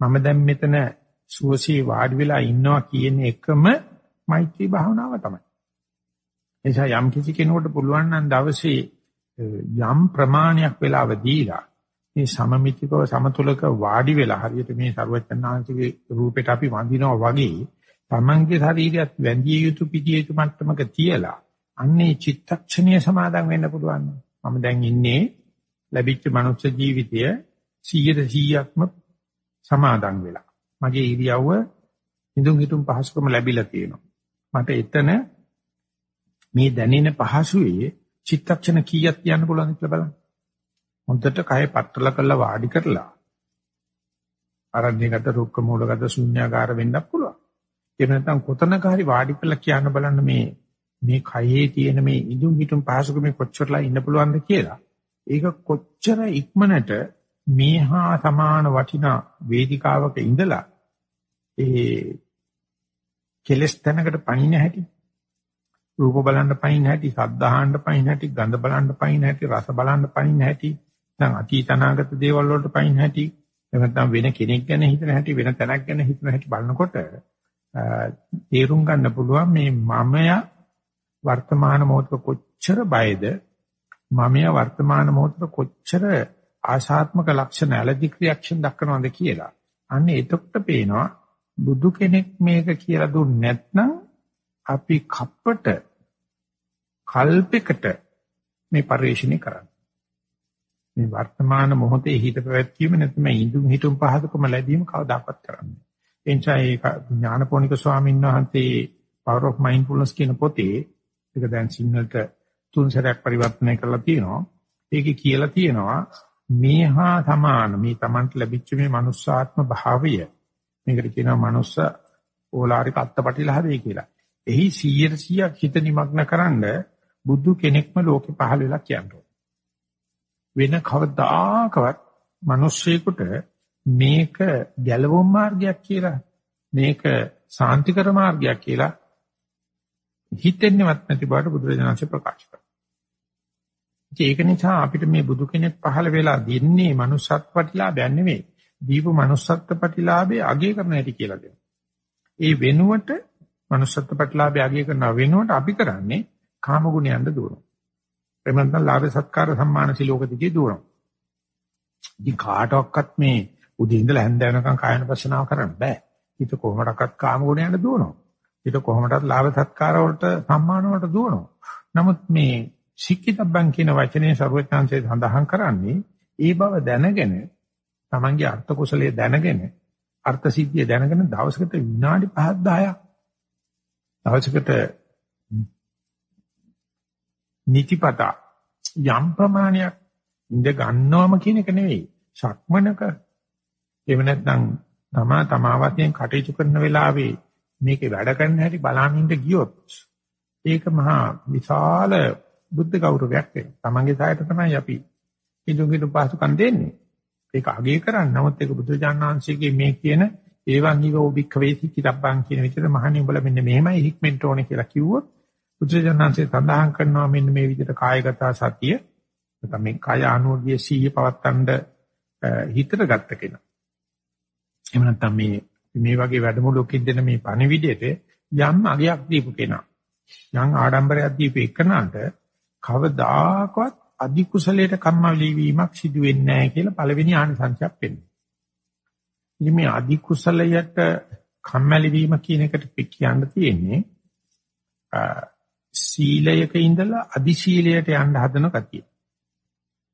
S1: මම දැන් මෙතන සුවසේ වාඩි වෙලා ඉන්නවා කියන එකම මෛත්‍රී භාවනාව තමයි. එනිසා යම් කිසි කෙනෙකුට පුළුවන් නම් දවසේ යම් ප්‍රමාණයක් වෙලාව දීලා මේ සමමිතිකව සමතුලක වාඩි වෙලා හරියට මේ ਸਰවඥාන්සේගේ රූපෙට අපි වඳිනවා වගේ තමන්ගේ ශරීරයත් වැඳිය යුතු පිටිය යුතු මට්ටමක තියලා අන්නේ චිත්තක්ෂණීය සමාදන් වෙන්න පුළුවන්. මම දැන් ඉන්නේ ලැබිච්ච මනුෂ්‍ය ජීවිතය 100%ක්ම සමාදන් වෙලා. මගේ ඉරියව්ව හිඳුන් හිටුම් පහසුකම ලැබිලා තියෙනවා. මට එතන මේ දැනෙන පහසුවේ චිත්තක්ෂණ කීයක් කියන්න පුළුවන්ද කියලා බලන්න. හොඳට කය පట్టල කරලා වාඩි කරලා අරණ්‍යගත රුක්ක මූලගත ශුන්‍යාකාර වෙන්නත් පුළුවන්. ඒ නැත්නම් කොතනක හරි වාඩි කරලා කියන්න බලන්න මේ මේ කයේ තියෙන මේ ඉදුම් හිටුම් පහසුකම කොච්චරලා ඉන්න පුළුවන්ද කියලා. ඒක කොච්චර ඉක්මනට මේහා සමාන වටිනා වේදිකාවක ඉඳලා ඒ කෙලස් තැනකට පයින් හැටි රූප බලන්න පයින් හැටි සද්ද අහන්න පයින් හැටි ගඳ බලන්න පයින් හැටි රස බලන්න පයින් හැටි නැත්නම් අතීත අනාගත දේවල් වලට පයින් හැටි එහෙම නැත්නම් වෙන කෙනෙක් ගැන හිතන හැටි වෙන තැනක් ගැන හිතන හැටි බලනකොට තේරුම් ගන්න පුළුවන් මේ මමයා වර්තමාන මොහොතක කොච්චර බයද මමයා වර්තමාන මොහොතක කොච්චර ආශාත්මක ලක්ෂණ ඇලර්ජික් රියැක්ෂන් දක්වනවද කියලා. අන්න එතකොට පේනවා බුදු කෙනෙක් මේක කියලා දුන්නේ නැත්නම් අපි කප්පට කල්පයකට මේ පරිශ්‍රණය කරන්නේ. මේ වර්තමාන මොහොතේ හිත පැවැත්වීම නැත්නම් ඉදුම් හිතුම් පහසුකම ලැබීම කවදාකවත් කරන්නේ. එනිසා ඒක ඥානපෝනික ස්වාමීන් වහන්සේ Power of Mindfulness කියන පොතේ ඒක දැන් සිංහලට තුන් සැරයක් පරිවර්තනය කරලා තියෙනවා. ඒකේ කියලා තියෙනවා මේහා සමාන මේ Tamanට ලැබිච්ච මේ manussාත්ම භාවය මේකට කියනවා manuss ඕලාරික අත්පටිලහදේ කියලා. එහි 100%ක් හිත නිමග්න කරන්න බුදු කෙනෙක්ම ලෝකේ පහළ වෙලා කියනවා. වෙන කවදාකවත් මිනිස්සෙකුට මේක ගැලවුම් මාර්ගයක් කියලා මේක සාන්තිකර මාර්ගයක් කියලා හිතෙන්නවත් නැති බවට බුදුරජාණන්සේ ප්‍රකාශ කරා. ඒක නිසා අපිට මේ බුදු කෙනෙක් පහළ වෙලා දෙන්නේ manussත් ප්‍රතිලාභයක් නෙවෙයි. දීප manussත් ප්‍රතිලාභයේ අගය කරන හැටි කියලා දෙනවා. ඒ වෙනුවට manussත් ප්‍රතිලාභය අගය කරන වෙනුවට අපි කරන්නේ කාම ගුණයන්ට දුරනවා. එහෙම නැත්නම් ලාභ සත්කාර සම්මාන සිලෝක දිගේ දුවනවා. ඉතින් කාටවත් මේ උදේ ඉඳලා හැන්ද වෙනකන් කායන පස්සනාව කරන්න බෑ. හිත කොහොමඩක්වත් කාම ගුණයන්ට දුවනවා. හිත කොහොමඩත් ලාභ සත්කාර වලට සම්මාන වලට දුවනවා. නමුත් මේ සික්කිතබ්බන් කියන වචනේ ਸਰවඥාන්සේ සඳහන් කරන්නේ ඒ බව දැනගෙන තමන්ගේ අර්ථ කුසලයේ දැනගෙන අර්ථ සිද්ධිය දැනගෙන දවසකට විනාඩි 5ක් 10ක් දවසකට නිතිපතා යම් ප්‍රමාණයක් ඉඳ ගන්නවම කියන එක නෙවෙයි. සක්මනක එහෙම නැත්නම් තමා තමා වශයෙන් කටයුතු කරන වෙලාවේ මේකේ වැඩ කරන්න හැටි බලනින්න ගියොත් ඒක මහා විශාල බුද්ධ ගෞරවයක් වෙනවා. තමන්ගේ සායට තමයි අපි ඉදුඟිනු පහසුකම් දෙන්නේ. ඒක අගය කරන්නේ. නමුත් ඒක බුදුජානනාංශයේ මේ කියන ඒවන් නිවෝ භික්ඛවේති කිතබ්බං කියන විදිහට මහණි උඹලා මෙන්න මෙහෙමයි හික්මෙන්ට ඕනේ කියලා කිව්වොත් බුදුජානනාංශය සඳහන් කරනවා මෙන්න මේ විදිහට කායගත සතිය නැත්නම් මේ කාය ආනෝගිය සීය පවත්තන්න හිතට ගත්ත කෙනා. එහෙම නැත්නම් මේ මේ වගේ වැඩමුළුවකින් දෙන මේ පණිවිඩයට යම් අගයක් දීපු කෙනා. යම් ආඩම්බරයක් දීපු එකනට කවදාකවත් අධි කුසලයට කම්මවලි වීමක් සිදු වෙන්නේ නැහැ කියලා පළවෙනි ආනිසංසයක් වෙන්නේ. ඉතින් මේ අධි කුසලයට කම්මැලි වීම කියන එකට කියන්න තියෙන්නේ සීලයක ඉඳලා අදි සීලයට යන්න හදන ගතිය.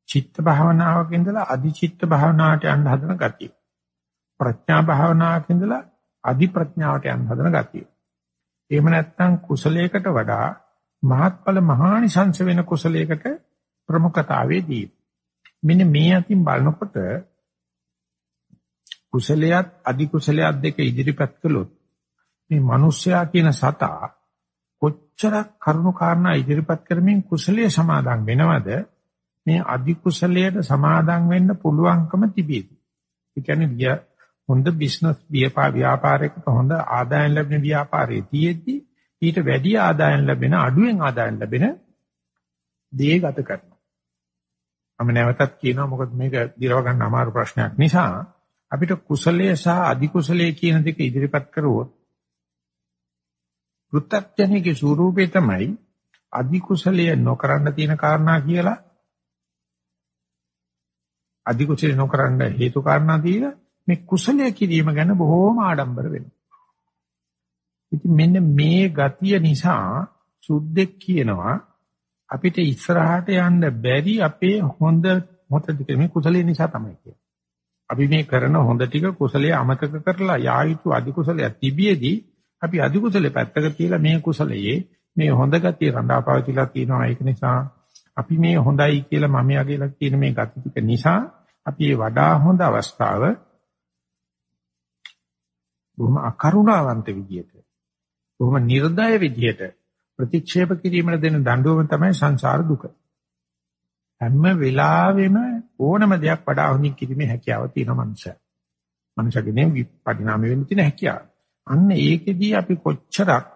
S1: චිත්ත භාවනාවක ඉඳලා අදි චිත්ත භාවනාවට යන්න හදන ගතිය. ප්‍රඥා භාවනාවක ඉඳලා අදි ප්‍රඥාවට යන්න හදන ගතිය. එහෙම නැත්නම් කුසලයකට වඩා මහත්ඵල මහානිසංස වෙන කුසලයකට ප්‍රමුඛතාවයේදී මෙන්න මේ අතින් බලනකොට කුසලයක් අදි කුසලයක් දෙක ඉදිරිපත් කළොත් මේ මිනිස්සයා කියන සතා කොච්චරක් කරුණු කාරණා ඉදිරිපත් කරමින් කුසලයේ සමාදන් වෙනවද මේ අධි කුසලයට සමාදන් වෙන්න පුළුවන්කම තිබේවි. ඒ කියන්නේ විය හොඳ බිස්නස් ව්‍යාපාරයකට හොඳ ආදායම් ලැබෙන ව්‍යාපාරයේ තියෙද්දි ඊට වැඩි ආදායම් ලැබෙන අඩුවෙන් ආදායම් ලැබෙන දේ ගත කරනවා. මම නැවතත් කියනවා මොකද මේක දිරව ගන්න අමාරු ප්‍රශ්නයක් නිසා අපිට කුසලයේ සහ අධිකුසලයේ කියන දෙක ඉදිරිපත් කරුවොත් පෘථග්ජනයේ ස්වરૂපේ තමයි අධිකුසලයේ නොකරන්න තියෙන කාරණා කියලා අධිකුසලයේ නොකරන්න හේතු කාරණා දීලා මේ කුසලයේ කිරීම ගැන බොහෝම ආඩම්බර වෙනවා. ඉතින් මෙන්න මේ ගතිය නිසා සුද්දෙක් කියනවා අපිට ඉස්සරහට යන්න බැරි අපේ හොඳ මොතද මේ කුසලයේ නිසා තමයි කියන්නේ. අපි මේ කරන හොඳ ටික කුසලයේ අමතක කරලා යා යුතු අධි කුසලයක් තිබියදී අපි අධි කුසලේ පැත්තක තියලා මේ කුසලයේ මේ හොඳ ගතිය රඳාපවතිලා තියෙනවා ඒක නිසා අපි මේ හොඳයි කියලා මම යගේලා කියන මේ ගති ටික නිසා අපි වඩා හොඳ අවස්ථාව බොහොම අකරුණාවන්ත විදියට බොහොම නිර්දය විදියට ප්‍රතික්ෂේප කිරීමට දෙන දඬුවම තමයි සංසාර දුක. හැම වෙලාවෙම ඕනම දෙයක් වඩා හොඳින් කිරීමේ හැකියාව තියෙන මනුස්සය. මනුෂ්‍යකෙනේ විපරිණාම වෙන්න තියෙන හැකියාව. අන්න ඒකෙදී අපි කොච්චරක්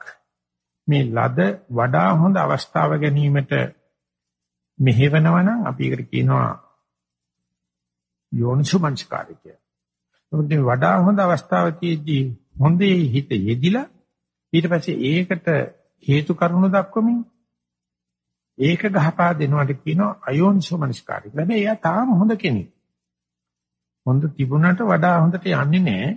S1: මේ ලද වඩා හොඳ අවස්ථාව ගැනීමට මෙහෙවනවා නම් අපි ඒකට කියනවා යෝනිසුමංස්කාරය කියලා. මොකද වඩා හොඳ අවස්ථාව තියෙද්දී හොඳේ හිත යෙදිලා ඊට පස්සේ ඒකට හේතු කරුණු දක්වමින් ඒක ගහපා දෙනවට කියනවා අයෝනිසෝ මනස්කාරය. හැබැයි එයා තාම හොඳ කෙනෙක්. හොඳ තිබුණට වඩා හොඳට යන්නේ නැහැ.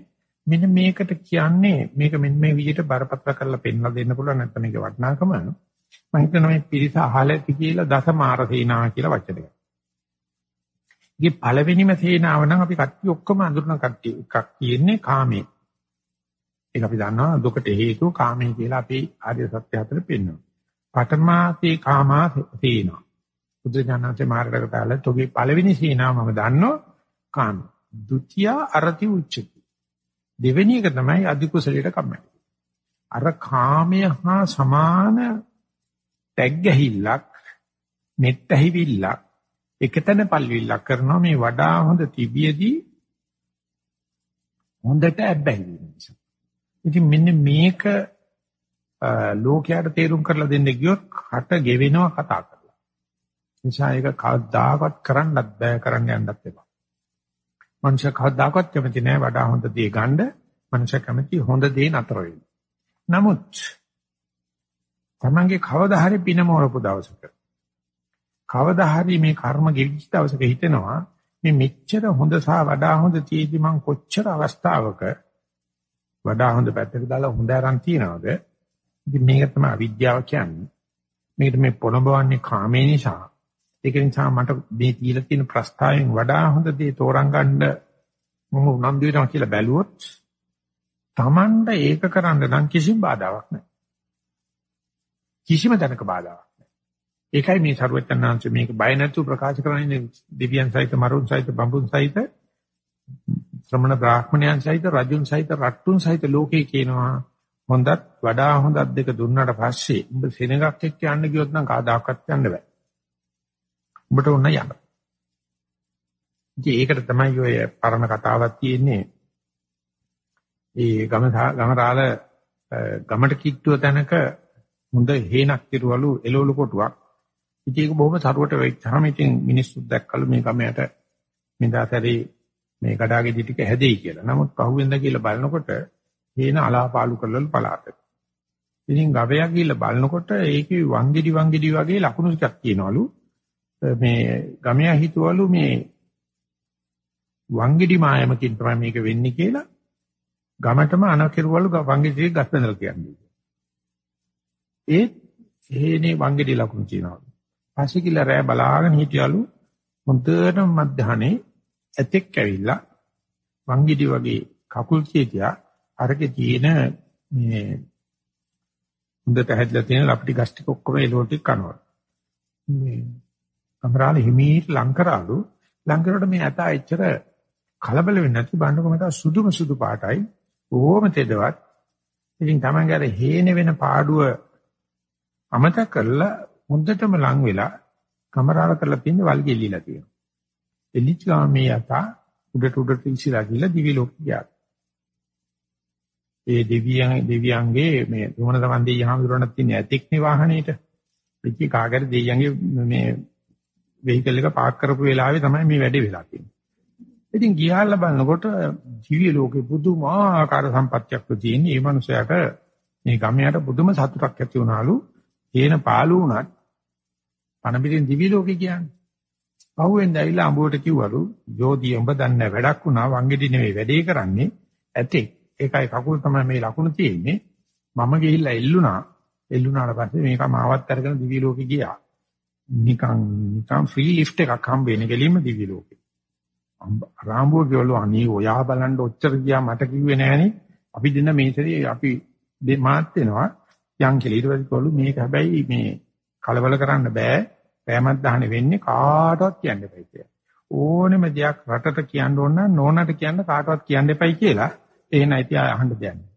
S1: මෙන්න මේකට කියන්නේ මේක මෙන්න මේ විදිහට බරපතල කරලා පෙන්වලා දෙන්න පුළුවන් නැත්නම් මේක වටිනාකම මම හිතනවා මේ පිරිස අහලා ඇති කියලා දසමාර සේනා කියලා වචනයක්. ඉතින් පළවෙනිම සේනාව නම් අපි කට්ටිය ඔක්කොම අඳුරන කට්ටිය එකක් තියෙන්නේ කාමයේ. ඒක අපි දන්නවා දුකට හේතුව කාමයේ කියලා අපි ආර්ය සත්‍ය හතර පෙන්වනවා. පඨමාති කාමා සීනා. බුදුජානකසේ මාර්ගකට තාල තෝගේ පළවෙනි සීනාව මම දන්නවා කාම. ဒုတိ ය අරති උච්චති. දෙවෙනි එක තමයි අධිකුසලයට කම්මැලි. අර කාමය හා සමාන තැග්ගැහිල්ලක් මෙත්තැහිවිල්ලක් එකතැන පල්විල්ලක් කරනවා මේ වඩා හොඳ තිබියදී හොඳට ඇබ්බැහි වෙන නිසා. ඉතින් මෙන්න මේක ලෝකයට තේරුම් කරලා දෙන්න ගියොත් කට ගෙවෙනවා කතා කරලා. නිසා ඒක කවදාකවත් කරන්නත් බෑ කරන්න යන්නත් එපා. මනුෂ්‍ය කවදාකවත් කැමති නෑ වඩා හොඳ දේ ගන්න. මනුෂ්‍ය කැමති හොඳ දේ නතර වෙන්න. නමුත් තමන්ගේ කවදා හරි පින මෝරපු දවසක කවදා හරි මේ කර්ම ගෙවිච්ච දවසක හිතෙනවා මේ මෙච්චර හොඳ සහ වඩා හොඳ තියෙදි මං කොච්චර අවස්ථාවක වඩා හොඳ පැත්තකට දාලා හොඳ අරන් තියනවද? ඉතින් මේක තමයි අවිද්‍යාව කියන්නේ. මේකට මේ පොළඹවන්නේ කාමේ නිසා. ඒක නිසා මට මේ තියලා තියෙන ප්‍රස්තාවයෙන් වඩා හොඳ දේ තෝරන් ගන්න මම උනන්දු වෙනවා කියලා බැලුවොත් Tamanda ඒක කරන්න නම් කිසිම බාධාවක් නැහැ. කිසිම තැනක බාධාවක් නැහැ. ඒකයි මේ ਸਰවඥාන්සේ මේක බය නැතුව ප්‍රකාශ කරන්නේ දෙවියන් සහිත මරුන් සහිත බඹුන් සහිත ශ්‍රමණ බ්‍රාහ්මණයන් සහිත රජුන් සහිත රට්ටුන් සහිත ලෝකේ කියනවා හොඳත් වඩා හොඳත් දෙක දුන්නාට පස්සේ උඹ සෙනඟක් එක්ක යන්න ගියොත් නම් කවදාකවත් යන්න බෑ. උඹට උන්න යන්න. ඉතින් ඒකට තමයි ඔය පරණ කතාවක් තියෙන්නේ. ඒ ගම ගමරාල ගමට කිට්ටුව තැනක හොඳ හේනක් තිරවලු එළවලු කොටුවක්. ඉතින් ඒක බොහොම සරුවට වෙච්චාම ඉතින් මිනිස්සු දැක්කලු මේ ගමයට මෙදාතරේ මේ කඩාගෙඩි ටික හැදෙයි කියලා. නමුත් පහුවෙන්ද කියලා බලනකොට හේන අලාපාලු කරලා පලාතට. ඉතින් ගවයා කියලා බලනකොට ඒකේ වංගෙඩි වංගෙඩි වගේ ලකුණු ටිකක් තියෙනවලු. මේ ගමයා හිතවලු මේ වංගෙඩි මායමකින් තමයි මේක වෙන්නේ කියලා ගමටම අනකිරවලු වංගෙඩි ගස් බඳලා කියන්නේ. ඒ හේනේ වංගෙඩි ලකුණු තියෙනවා. පස්සේ කියලා රෑ බලාගෙන හිටියලු මුන්ටම මධ්‍යහනේ ඇතෙක් ඇවිල්ලා වංගිඩි වගේ කකුල් කීතියා අරකේ තියෙන මේ හොඳට හැදලා තියෙන ලපටි ගස් ටික ඔක්කොම එලෝටි කනවා. මේ කමරාල හිමීට ලං කරාලු ලං කරනකොට මේ ඇතා එච්චර කලබල වෙන්නේ නැති බණ්ඩකම තමයි සුදුම සුදු පාටයි ඕම තෙදවත්. ඉතින් Taman ගාර හේන වෙන පාඩුව අමතක කරලා හොඳටම ලං වෙලා කමරාල කරලා තින්නේ වල් ගෙල්ලිලා තියෙනවා. එලිච් ගාමේ යතා උඩට උඩට ඉසිලා ගිහලා දිවි ලෝක ගියා. ඒ දෙවියන් දෙවියන්ගේ මේ දුමන තමන් දෙවියන්හඳුරන්නත් තියෙන ඇතික්නේ වාහනේට. පිටි කාගර දෙවියන්ගේ මේ වෙහිකල් එක පාක් කරපු වෙලාවේ තමයි මේ වැඩේ වෙලා තියෙන්නේ. ඉතින් ගියාලා බලනකොට ජීවි ලෝකේ පුදුමාකාර සම්පත්තියක් තියෙන. මේ මනුස්සයාට මේ ගමයට පුදුම සතුටක් ඇති වුණාලු. තේන පාළු වුණත් පණ පිටින් දිවි ලෝකේ කියන්නේ. පහුවෙන්ද ඇවිල්ලා අඹුවට කිව්වලු ජෝතිය උඹ දන්නේ වැඩක් වුණා වංගෙඩි නෙවෙයි වැඩේ කරන්නේ ඇතේ. ඒකයි කකුල් තමයි මේ ලකුණ තියෙන්නේ. මම ගිහිල්ලා එල්ලුණා. එල්ලුණාට පස්සේ මේක මාවත් අරගෙන දිවි ලෝකේ ගියා. නිකන් නිකන් ෆ්‍රී ලිෆ්ට් එකක් හම්බෙන්නේ ගෙලින්ම දිවි ලෝකේ. රාම්බෝ කියවලු අනේ ඔයා බලන්න ඔච්චර ගියා මට කිව්වේ නෑනේ. අපි දෙන්න මේ සැරේ අපි මාත් වෙනවා යන් කියලා ඊට පස්සේ කිව්වලු මේක හැබැයි මේ කලබල කරන්න බෑ. පෑමක් දහන්නේ වෙන්නේ කාටවත් කියන්න එපයි කියලා. ඕනෙම දෙයක් රටට කියන්න ඕන නම් නෝනට කියන්න කාටවත් කියන්න එපයි කියලා එහෙනම් ඉතින් අහන්න දෙන්නේ.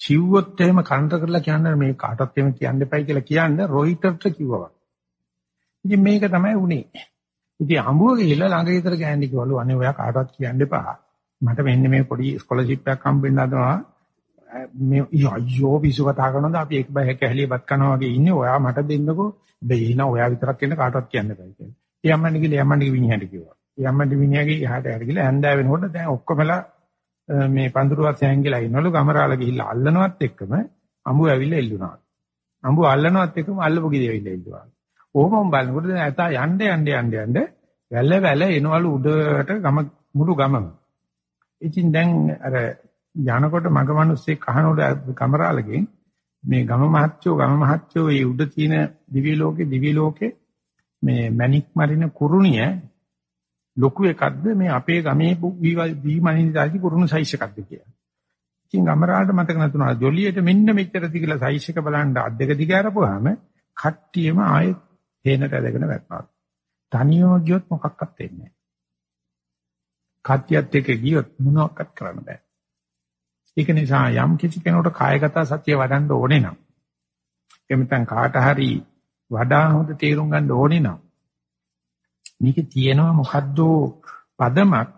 S1: කිව්වොත් එහෙම කන්ට කරලා කියන්න මේ කාටවත් එහෙම කියන්න එපයි කියලා කියන්න රොයිටර්ට කිව්වා. ඉතින් මේක තමයි උනේ. ඉතින් අඹුව ගිහිල්ලා ළඟ ඊතර ගෑණි කිව්වලු අනේ ඔයා කාටවත් කියන්න එපා. මට මෙන්න මේ පොඩි ස්කෝලර්ෂිප් එකක් හම්බෙන්න හදනවා. මේ අයියෝ පිසු කතා කරනවාද අපි එක බය කැහලියපත් කරනවා වගේ ඉන්නේ ඔයා මට දෙන්නකෝ. බෑ එන ඔයා විතරක් කියන්න කාටවත් කියන්න එපා කියලා. යම්මන්න ගිහලා යම්මන්න විනිහට කිව්වා. යම්මන්න විනිහගේ එහාට යට ගිහලා හැන්දෑ වෙනකොට දැන් ඔක්කොමලා මේ පඳුරුවත් හැංගිලා ඉන්නවලු ගමරාල ගිහිල්ලා අල්ලනවත් එක්කම අඹු ඇවිල්ලා එල්ලුණා. අඹු අල්ලනවත් එක්කම අල්ලපු ගිහේ ඇවිල්ලා එල්ලුවා. ඕකම බලනකොට දැන් ඇතා යන්න යන්න යන්න යන්න වැල වැල එනවලු උඩට ගම මුළු ගමම. ඉතින් දැන් අර යනකොට මග මිනිස්සෙක් අහනකොට කමරාලගෙන් මේ ගම මහත්යෝ ගම මහත්යෝ මේ උඩ තියෙන දිව්‍ය ලෝකේ දිව්‍ය ලෝකේ මේ මණික් මරින කුරුණිය ලොකු එකක්ද මේ අපේ ගමේ වී මනින්දාසි කුරුණු සයිස් එකක්ද කියලා. ඉතින් ගමරාලට මතක නැතුණා ජොලියට මෙන්න මෙච්චර තිකලා සයිස් එක බලන්න අද්දක දිග අරපුවාම කට්ටියම ආයෙත් හේනට ඇදගෙන වැටෙනවා. තනියම ගියොත් මොකක්වත් වෙන්නේ නැහැ. කට්ටියත් එක්ක ගියොත් මොනවක්වත් කරන්න බෑ. ඒක නිසා යම් කිසි කෙනෙකුට කායගත සත්‍ය වඩන්න ඕනේ නම් එමෙතන් කාට හරි වඩා හොඳ තේරුම් ගන්න ඕනේ නම් මේකේ තියෙනවා මොකද්ද පදමක්.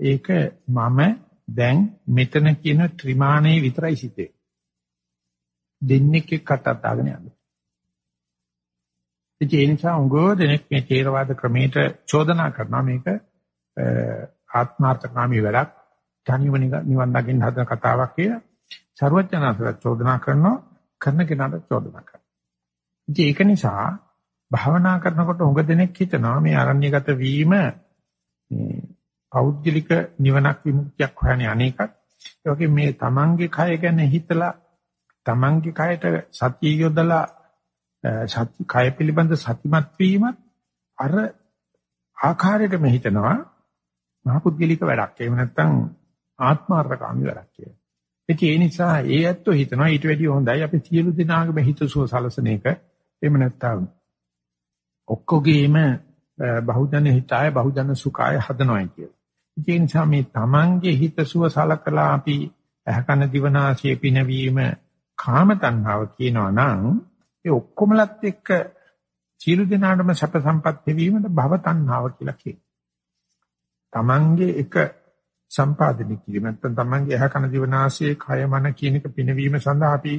S1: ඒක මම දැන් මෙතන කියන ත්‍රිමාණයේ විතරයි සිටේ දෙන්නෙක් එක්ක කතා දාගෙන යනවා ඉතින් ඒ නිසා උගෝ දෙනෙක් මේ තේරවාද ක්‍රමයට චෝදනා කරනවා මේක ආත්මාර්ථකාමී වැඩක්. තනියම නිවන් දකින්න හදන කතාවක් කියලා ਸਰවඥාසර චෝදනා කරනවා කරන කෙනාට චෝදනා කරනවා. ඉතින් ඒක නිසා භාවනා කරනකොට උඟ දෙනෙක් හිතනවා මේ අරණ්‍යගත වීම මේ පෞද්ගලික නිවනක් විමුක්තියක් හොයන්නේ අනේකක්. ඒ වගේ මේ තමන්ගේ කය ගැන හිතලා තමන්ගේ කයට සතිය යොදලා සති කය පිළිබඳ සතිමත් වීමත් අර ආකාරයටම හිතනවා මහ පුද්ගලික වැඩක්. එහෙම නැත්නම් ආත්මාර්ථකාමී වැඩක් කියලා. ඒ නිසා ඒ ඇත්තෝ හිතනවා ඊට වැඩිය හොඳයි අපි සියලු දෙනාගේම හිතසුව සලසන එක. එහෙම නැත්නම් ඔක්කොගේම බහුජන හිතාය බහුජන සුඛාය හදනවායි කියලා. ඒ නිසා මේ තමන්ගේ හිතසුව සලකලා අපි ඇහකන දිවනාශයේ පිනවීම කාම තණ්හාව කියනවා නම් ඒ ඔක්කොමලත් එක්ක සියලු දෙනාටම සැප සම්පත් ලැබීමට භව තණ්හාව කියලා කියනවා. තමන්ගේ එක සම්පාදනය කිරීම නැත්නම් තමන්ගේ ඇහ කන දිවනාසයේ කය මන කියන එක පිනවීම සඳහා අපි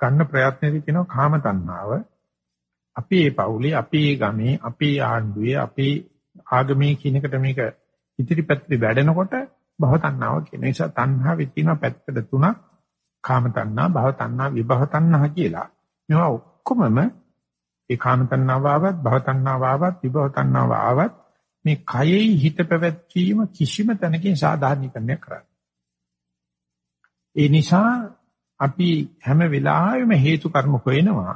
S1: ගන්න ප්‍රයත්නදී කියනවා කාම තණ්හාව. අපේ පවුලේ, අපේ ගමේ, අපේ ආණ්ඩුවේ, අපේ ආගමේ කියන එකට මේක ඉදිරිපැත්තේ වැඩෙනකොට භව තණ්හාව කියන නිසා තණ්හාවේ තියෙන පැත්තට තුනක් කාම තණ්හා, භව තණ්හා, විභව තණ්හා කියලා. මේවා ඔක්කොමම ඒ කාම තණ්හාව ආවත්, භව තණ්හාව ආවත්, විභව තණ්හාව ආවත් මේ කයෙහි හිත පැවැත්වීම කිසිම තැනකින් සාධාරණීකරණය කරන්නේ. ඒ නිසා අපි හැම වෙලාවෙම හේතු කර්ම හොයනවා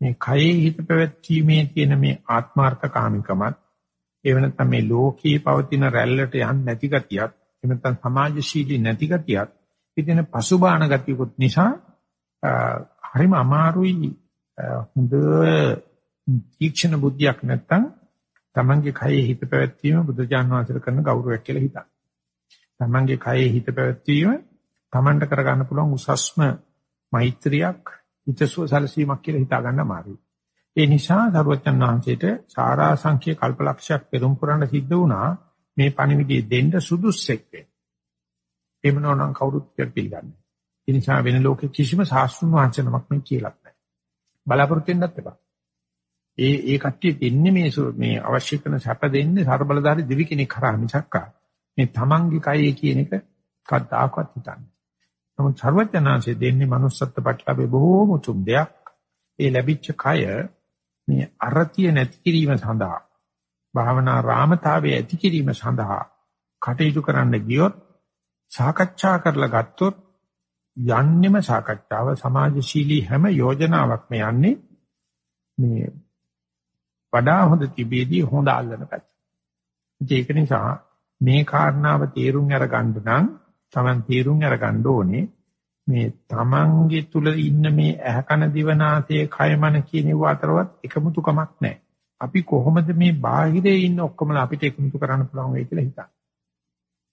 S1: මේ කයෙහි හිත පැවැත්වීමේ තියෙන මේ ආත්මార్థකාමිකමත් ඒ වෙනත්නම් මේ ලෝකයේ පවතින රැල්ලට යන්නේ නැති ගතියක් එහෙම නැත්නම් සමාජශීලී නැති ගතියක් ඉතින් පසුබාහන ගතියකුත් නිසා හරිම අමාරුයි හොඳ තීක්ෂණ බුද්ධියක් නැත්නම් තමන්ගේ කයේ හිත පැවැත්වීම බුදුජාන විශ්වාස කරන ගෞරවයක් කියලා හිතන්න. තමන්ගේ කයේ හිත පැවැත්වීම තමන්ට කරගන්න පුළුවන් උසස්ම මෛත්‍රියක් හිතසුව සැලසීමක් කියලා හිතා ගන්න අමාරුයි. ඒ නිසා සරුවචන් වහන්සේට සාරා සංඛ්‍ය කල්පලක්ෂයක් පෙරම් පුරන්න සිද්ධ වුණා මේ පණිවිඩය දෙන්න සුදුස්සෙක් වෙන්න. එහෙම නොනම් කවුරුත් පිළිගන්නේ. ඒ නිසා වෙන ලෝකෙ කිසිම සාස්ෘණ වංශනමක් මේ කියලා නැහැ. බලාපොරොත්තු වෙන්නත් එපා. ඒ ඒ කට්ටිය දෙන්නේ මේ මේ අවශ්‍ය කරන සැප දෙන්නේ ਸਰබලධාරි දිවි කෙනෙක් කරා මිසක්කා මේ තමන්ගේ කයේ කියන එක කද්දාකවත් හිතන්නේ. නමුත් ਸਰවඥාන්සේ දෙන්නේ manussත්ත්ව පැටලබේ බොහෝම උතුම් දෙයක්. ඒ ලැබිච්ච කය මේ අරතිය නැති කිරීම සඳහා භාවනා රාමතාවේ ඇති කිරීම සඳහා කටයුතු කරන්න ගියොත් සාකච්ඡා කරලා ගත්තොත් යන්නෙම සාකච්ඡාව සමාජශීලී හැම යෝජනාවක්ම යන්නේ මේ වඩා හොඳ තිබෙදී හොඳ අල්ලන පැත්ත. ඒක නිසා මේ කාරණාව තේරුම් අරගන්න නම් Taman තේරුම් අරගන්න ඕනේ මේ Tamanගේ තුල ඉන්න මේ ඇහ කන දිව නාසය කය මන කියන ඒවා අතරවත් එකමුතුකමක් නැහැ. අපි කොහොමද මේ බාහිරේ ඉන්න ඔක්කොම අපිට එකමුතු කරන්න පුළුවන් වෙයි කියලා හිතන්න.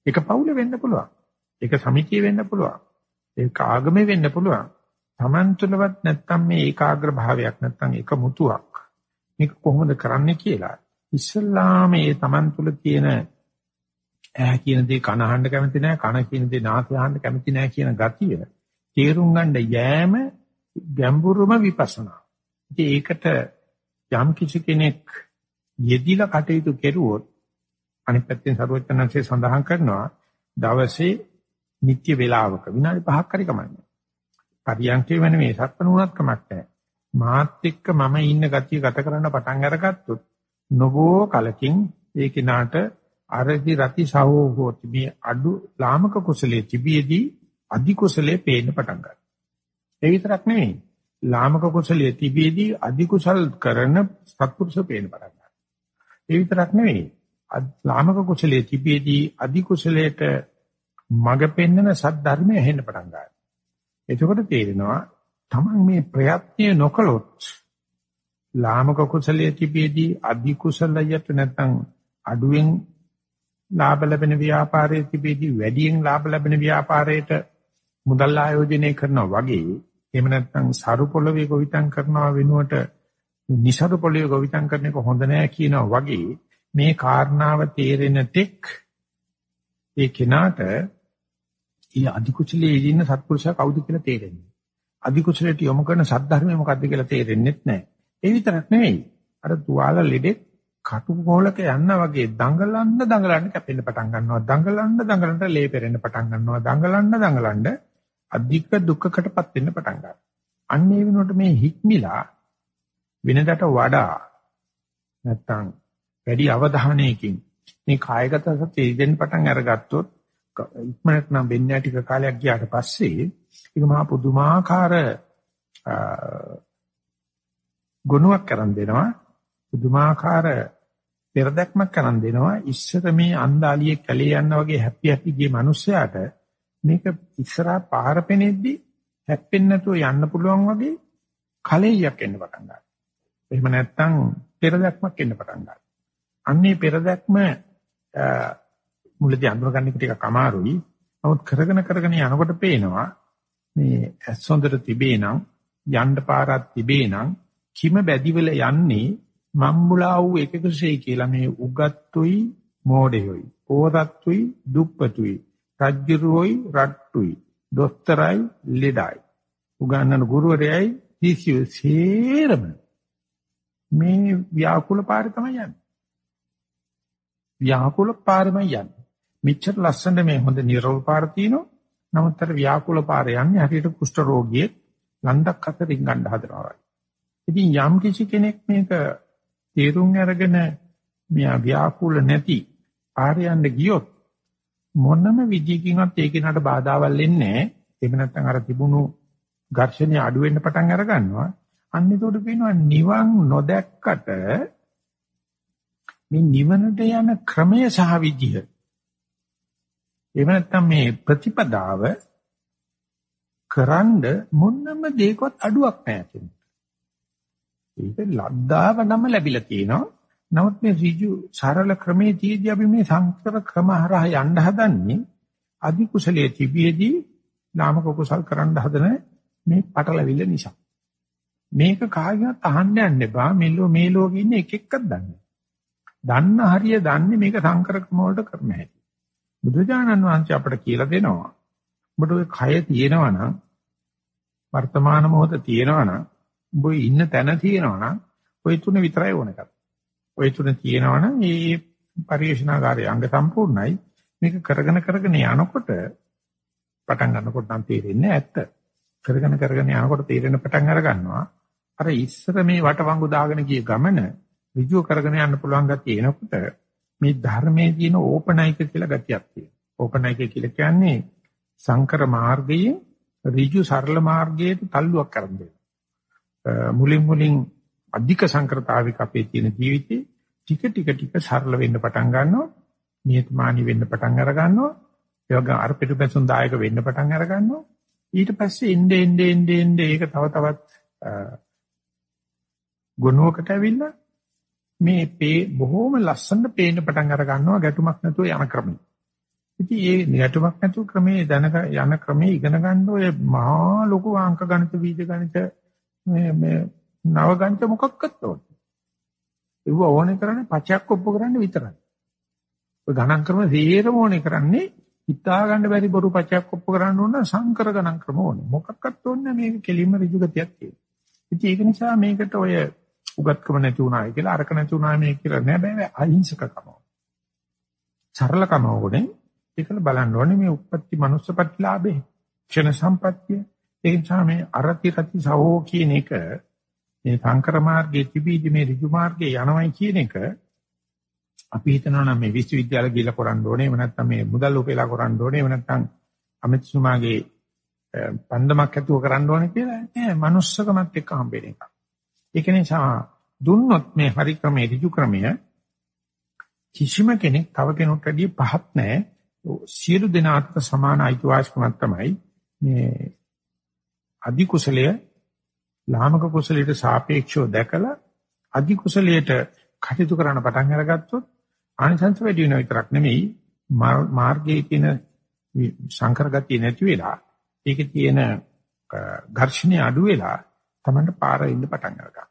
S1: ඒක පවුල වෙන්න පුළුවන්. ඒක සමිතිය වෙන්න පුළුවන්. ඒක ආගමේ වෙන්න පුළුවන්. Taman තුලවත් නැත්තම් මේ ඒකාග්‍ර භාවයක් නැත්තම් එකමුතුවක්. මේක කොහොමද කරන්නේ කියලා. ඉස්සල්ලාම මේ Taman තුල තියෙන ඇහැ කියන දේ කන අහන්න කැමති නැහැ කන කියන දේ නාසය අහන්න කැමති නැහැ කියන ගතිය තේරුම් ගන්න යෑම ගැඹුරුම විපස්සනා. ඉතින් ඒකට යම් කිසි කෙනෙක් යෙදිලා කටයුතු කෙරුවොත් අනිත් පැත්තෙන් සරුවචනංශය සඳහන් කරනවා දවසේ නිත්‍ය වේලාවක විනාඩි 5ක් හරි කමන්නේ. පරියන්කේ වෙන මේ සත්පනුණත් කමක් නැහැ. මාත් එක්ක මම ඉන්න ගතිය ගත කරන්න පටන් අරගත්තොත් නොබෝ කලකින් ඒ කෙනාට අරදි රති සහෝ හෝති මේ අඩු ලාමක කුසලයේ තිබියදී අධි කුසලයේ පේන්න පටන් ගන්නවා. ඒ විතරක් නෙවෙයි. ලාමක කුසලයේ තිබියදී අධි කුසල් කරන සත්පුරුෂ පේන්න පටන් ගන්නවා. ඒ විතරක් නෙවෙයි. ලාමක කුසලයේ තිබියදී අධි කුසලයට මඟ පෙන්වන සත්‍ය ධර්මය ඇහෙන්න පටන් ගන්නවා. එතකොට තේරෙනවා තමන් මේ ප්‍රයත්නය නොකළොත් ලාමක කුසලයේ තිබියදී අධි කුසලයට නැත්නම් අඩුවෙන් ලාභ ලැබෙන ව්‍යාපාරයේ තිබෙදී වැඩියෙන් ලාභ ලැබෙන ව්‍යාපාරයට මුදල් ආයෝජනය කරනවා වගේ එහෙම නැත්නම් සරු පොළවේ ගොවිතැන් කරනවා වෙනුවට නිසරු පොළවේ ගොවිතැන් කරන එක හොඳ නෑ කියනවා වගේ මේ කාරණාව තේරෙන තෙක් ඒ කෙනාට ඊ අධිකුසලයේ ඉන්න සත්පුරුෂයා කවුද කියලා තේරෙන්නේ. අධිකුසලයට යොමු කරන සද්ධර්මය මොකද්ද කියලා තේරෙන්නේ නැහැ. ඒ විතරක් නෙවෙයි. අර තුවාල ලෙඩෙක් කටුකොලක යන්න වගේ දඟලන්න දඟලන්න කැපෙන්න පටන් ගන්නවා දඟලන්න දඟලන්න ලේ පෙරෙන්න පටන් ගන්නවා දඟලන්න දඟලන්න අධික දුක්ඛකටපත් වෙන්න පටන් ගන්නවා අන්න ඒ වෙනුවට මේ හික්මිලා වෙනදට වඩා නැත්තම් වැඩි අවධානයකින් මේ කායගත සතිය දෙන්න පටන් අරගත්තොත් ඉක්මනට නම් වෙන්නේ ටික කාලයක් ගියාට පස්සේ ඒක මහා පුදුමාකාර ගුණයක් කරන් දෙනවා පුදුමාකාර පෙරදැක්මක් කරන් දෙනවා ඉස්සර මේ අන්දාලියේ කැලේ යන්න වගේ හැපි හැපි ගිය මිනිස්සයාට මේක ඉස්සරහා පාර පෙනෙද්දි හැප්පෙන්නේ නැතුව යන්න පුළුවන් වගේ කලෙයියක් එන්න පටන් ගන්නවා. එහෙම නැත්නම් පෙරදැක්මක් එන්න පටන් ගන්නවා. අන්නේ පෙරදැක්ම මුලදී අඳුරගන්න එක ටිකක් අමාරුයි. නමුත් කරගෙන කරගෙන යනකොට පේනවා මේ ඇස් හොඳට තිබේ නම් යන්න පාරක් තිබේ නම් කිම බැදිවල යන්නේ මම්බුලා වූ එකකසේ කියලා මේ උගත්තුයි මෝඩයොයි පෝරත්තුයි දුප්පතුයි රජ්ජුරුවයි රට්ටුයි දොස්තරයි ලෙඩයි. උගන්නන ගුරුවරයයි සිසිය සේරම. මේ ව්‍යාකුල පාරේ තමයි යන්නේ. ව්‍යාකුල පාරෙමයි යන්නේ. මෙච්චර ලස්සන මේ හොඳ නිරෝල් පාර තියෙනවා. නමුත් අර ව්‍යාකුල පාර යන්නේ හරියට කුෂ්ඨ රෝගියෙක් ලන්දක් අතරින් ගන්න හදනවා වගේ. ඉතින් යම් කිසි කෙනෙක් මේක තේරුම් අරගෙන මෙයා ව්‍යාකූල නැති පාරේ යන්න ගියොත් මොනම විදියකින්වත් ඒ කෙනාට බාධාවල් එන්නේ නැහැ. එහෙම නැත්නම් අර තිබුණු ඝර්ෂණය අඩු වෙන්න පටන් අර ගන්නවා. අන්න ඒකට කියනවා නිවන් නොදැක්කට මේ නිවනට යන ක්‍රමය සහ විදිය. එහෙම නැත්නම් මේ ප්‍රතිපදාව කරන්ඩ මොනම දෙයකවත් අඩුවක් නැහැ කියන්නේ. ඒක ලද්දාව නම ලැබිලා තියෙනවා. නමුත් මේ ඍජු සරල ක්‍රමයේ තියදී අපි මේ සංස්කර ක්‍රම හරහා යන්න හදන්නේ අධි කුසලයේ තිබියදී නාමක කුසල් කරන්න හදන මේ පටලවිල්ල නිසා. මේක කාගෙවත් අහන්න යන්න එපා. මෙලෝ මේ ලෝකෙ ඉන්න එක එකක් දන්නේ. දන්න හරිය දන්නේ මේක සංකර ක්‍රම වලට කරන හැටි. බුදුජානන් වහන්සේ අපට කියලා දෙනවා. ඔබට ඔය කය තියෙනවා නම් වර්තමාන මොහොත තියෙනවා නම් උඹ ඉන්න තැන තියෙනවා නම් ওই තුන විතරයි ඕන කරන්නේ. ওই තුන තියෙනවනම් මේ පරිශනාකාරයේ අංග සම්පූර්ණයි. මේක කරගෙන කරගෙන යනකොට පටන් ගන්නකොට නම් තේරෙන්නේ ඇත්ත. කරගෙන කරගෙන යනකොට තේරෙන පටන් අර ගන්නවා. අර ඉස්සර මේ වටවංගු දාගෙන ගිය ගමන ඍජුව කරගෙන යන්න පුළුවන් ගතිය එනකොට මේ ධර්මයේ තියෙන ඕපනයික කියලා ගතියක් තියෙනවා. ඕපනයික කියලා කියන්නේ සංකර මාර්ගයේ ඍජු සරල මාර්ගයට තල්ලුවක් කරන් දෙනවා. මුලින් මුලින් අධික සංකරතාවික අපේ තියෙන ජීවිතේ ටික ටික ටික සරල වෙන්න පටන් ගන්නවා. නියතමානී වෙන්න පටන් අර ගන්නවා. ඒ වගේම අර පිටුපැසුම් දායක වෙන්න පටන් අර ගන්නවා. ඊට පස්සේ එnde ende ende ende ඒක තව තවත් ගුණවකට ඇවිල්ලා මේ පේ බොහොම ලස්සනට පේන්න පටන් අර ගන්නවා ගැටුමක් නැතුව යන ක්‍රමය. ඉතින් මේ ගැටුමක් නැතුව ක්‍රමයේ දැන යන ක්‍රමයේ ඉගෙන ගන්න ඔය මහා ලොකු අංක ගණිත බීජ ගණිත මේ මේ නව ගණිත මොකක්වත් ඕනේ. ඒව ඕනේ කරන්නේ පචයක් ඔප්පු කරන්න විතරයි. ඔය ගණන් ක්‍රම සේරම ඕනේ කරන්නේ හිතා ගන්න බැරි බොරු පචයක් ඔප්පු කරන්න ඕන සංකර ගණන් ක්‍රම ඕනේ. මොකක්වත් ඕනේ මේක කෙලින්ම ඍජු ගතියක් තියෙනවා. ඉතින් ඒක නිසා මේකට ඔය උගත්කම නැති වුණායි කියලා අරක නැති වුණා මේ කියලා නෑ බෑ අහිංසකකම. සරලකම ඕනේ. ඒකල බලන්න ඕනේ මේ උප්පත්ති මනුස්ස ප්‍රතිලාභේ ක්ෂණ සම්පත්තිය. ඒ නිසා මේ අරති රති සහෝ කියන එක මේ සංකර මාර්ගයේ තිබීදි මේ ඍජු මාර්ගයේ යනවයි කියන එක අපි හිතනවා නම් මේ විශ්වවිද්‍යාල ගිහිල්ලා කරන්න ඕනේ එහෙම නැත්නම් මේ මුදල් උපයලා කරන්න ඕනේ එහෙම නැත්නම් අමිත්සුමාගේ පන්දමක් ඇතුව කරන්න ඕනේ කියලා නෑ manussකමත් එක්ක හම්බෙන එක. ඒක නිසා දුන්නොත් මේ හරි ක්‍රමයේ ඍජු ක්‍රමය කිසිම කෙනෙක් තව කෙනෙකුට වැඩිය පහත් නැහැ. සියලු දෙනාට සමාන අයිතිවාසිකමක් තමයි මේ අධි කුසලය ලාමක කුසලයට සාපේක්ෂව දැකලා අධි කුසලයට කටයුතු කරන්න පටන් අරගත්තොත් ආනිසංස වැඩි වෙන විතරක් නෙමෙයි මාර්ගයේ තියෙන සංකර ගතිය නැති වෙලා ඒකේ තියෙන ඝර්ෂණය අඩු වෙලා Tamanට පාර ඉන්න පටන් ගන්නවා.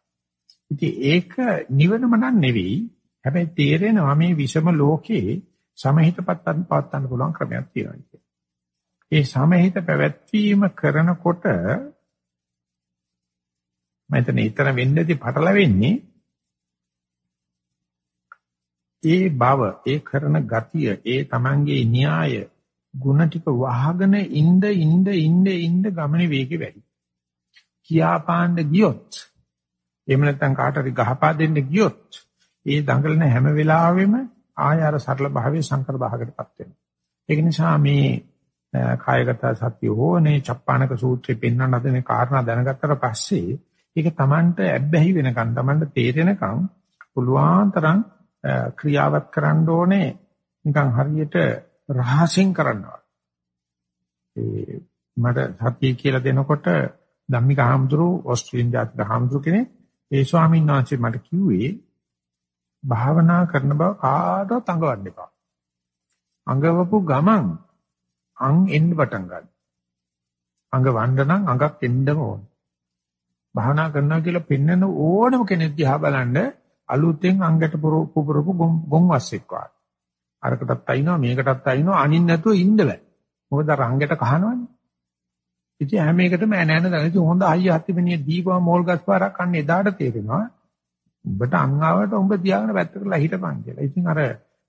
S1: ඉතින් ඒක නිවනම නන් නෙවෙයි. හැබැයි තේරෙනවා මේ විෂම ලෝකේ සමහිතපත් පවත්වන්න පුළුවන් ක්‍රමයක් තියෙනවා ඒ සමහිත පැවැත්වීම කරනකොට මම හිතන වෙන්නේදී පටලවෙන්නේ ඒ බව ඒ කරන ගතිය ඒ Tamanගේ න්‍යාය ಗುಣ ටික වහගෙන ඉඳ ඉඳ ඉඳ ඉඳ ගමනේ වේගෙ වැඩි. කියා පාන්න ගියොත් එහෙම නැත්නම් කාට හරි ගහපා දෙන්න ගියොත් ඒ දඟලන හැම වෙලාවෙම ආය අර සරල භාවයේ සංකර භාගයටපත් වෙනවා. ඒක නිසා මේ කායගත සත්‍ය හෝනේ චප්පානක සූත්‍රයේ පෙන්වන හදන කාරණා දැනගත්තට පස්සේ ඒක Tamanට ඇබ්බැහි වෙනකන් Tamanට තේරෙනකන් පුළුවන් තරම් ක්‍රියාවත් කරන්න ඕනේ නිකන් හරියට රහසින් කරනවා. ඒ මට සත්‍ය කියලා දෙනකොට ධම්මික හාමුදුරු ඕස්ට්‍රේලියානු ජාතික හාමුදුරු කෙනෙක් ඒ ස්වාමීන් වහන්සේ මට කිව්වේ භාවනා කරන බව කාටවත් අඟවන්න එපා. අඟවපු ගමන් අං එන්න පටන් ගන්න. අඟවන්න නම් අඟක් එන්නම ඕන. භාවනා කරනවා කියලා පෙන්වන ඕනම කෙනෙක් දිහා බලන්න අලුතෙන් අංගට පුපුරපු ගොන් වස්සෙක් වගේ. අරකටත් අයින්නවා මේකටත් අයින්නවා අනින් නැතුව ඉන්න බෑ. මොකද රංගෙට කහනවනේ. ඉතින් හැම එකටම ඇන ඇන දාන. ඉතින් හොඳ අයියා හත්තිමිනිය දීපුවා මෝල් ගස් පාරක් අන්න එදාට තේරෙනවා. උඹට අංගාවට උඹ තියාගෙන වැත්තකලා හිටපන් කියලා. ඉතින් අර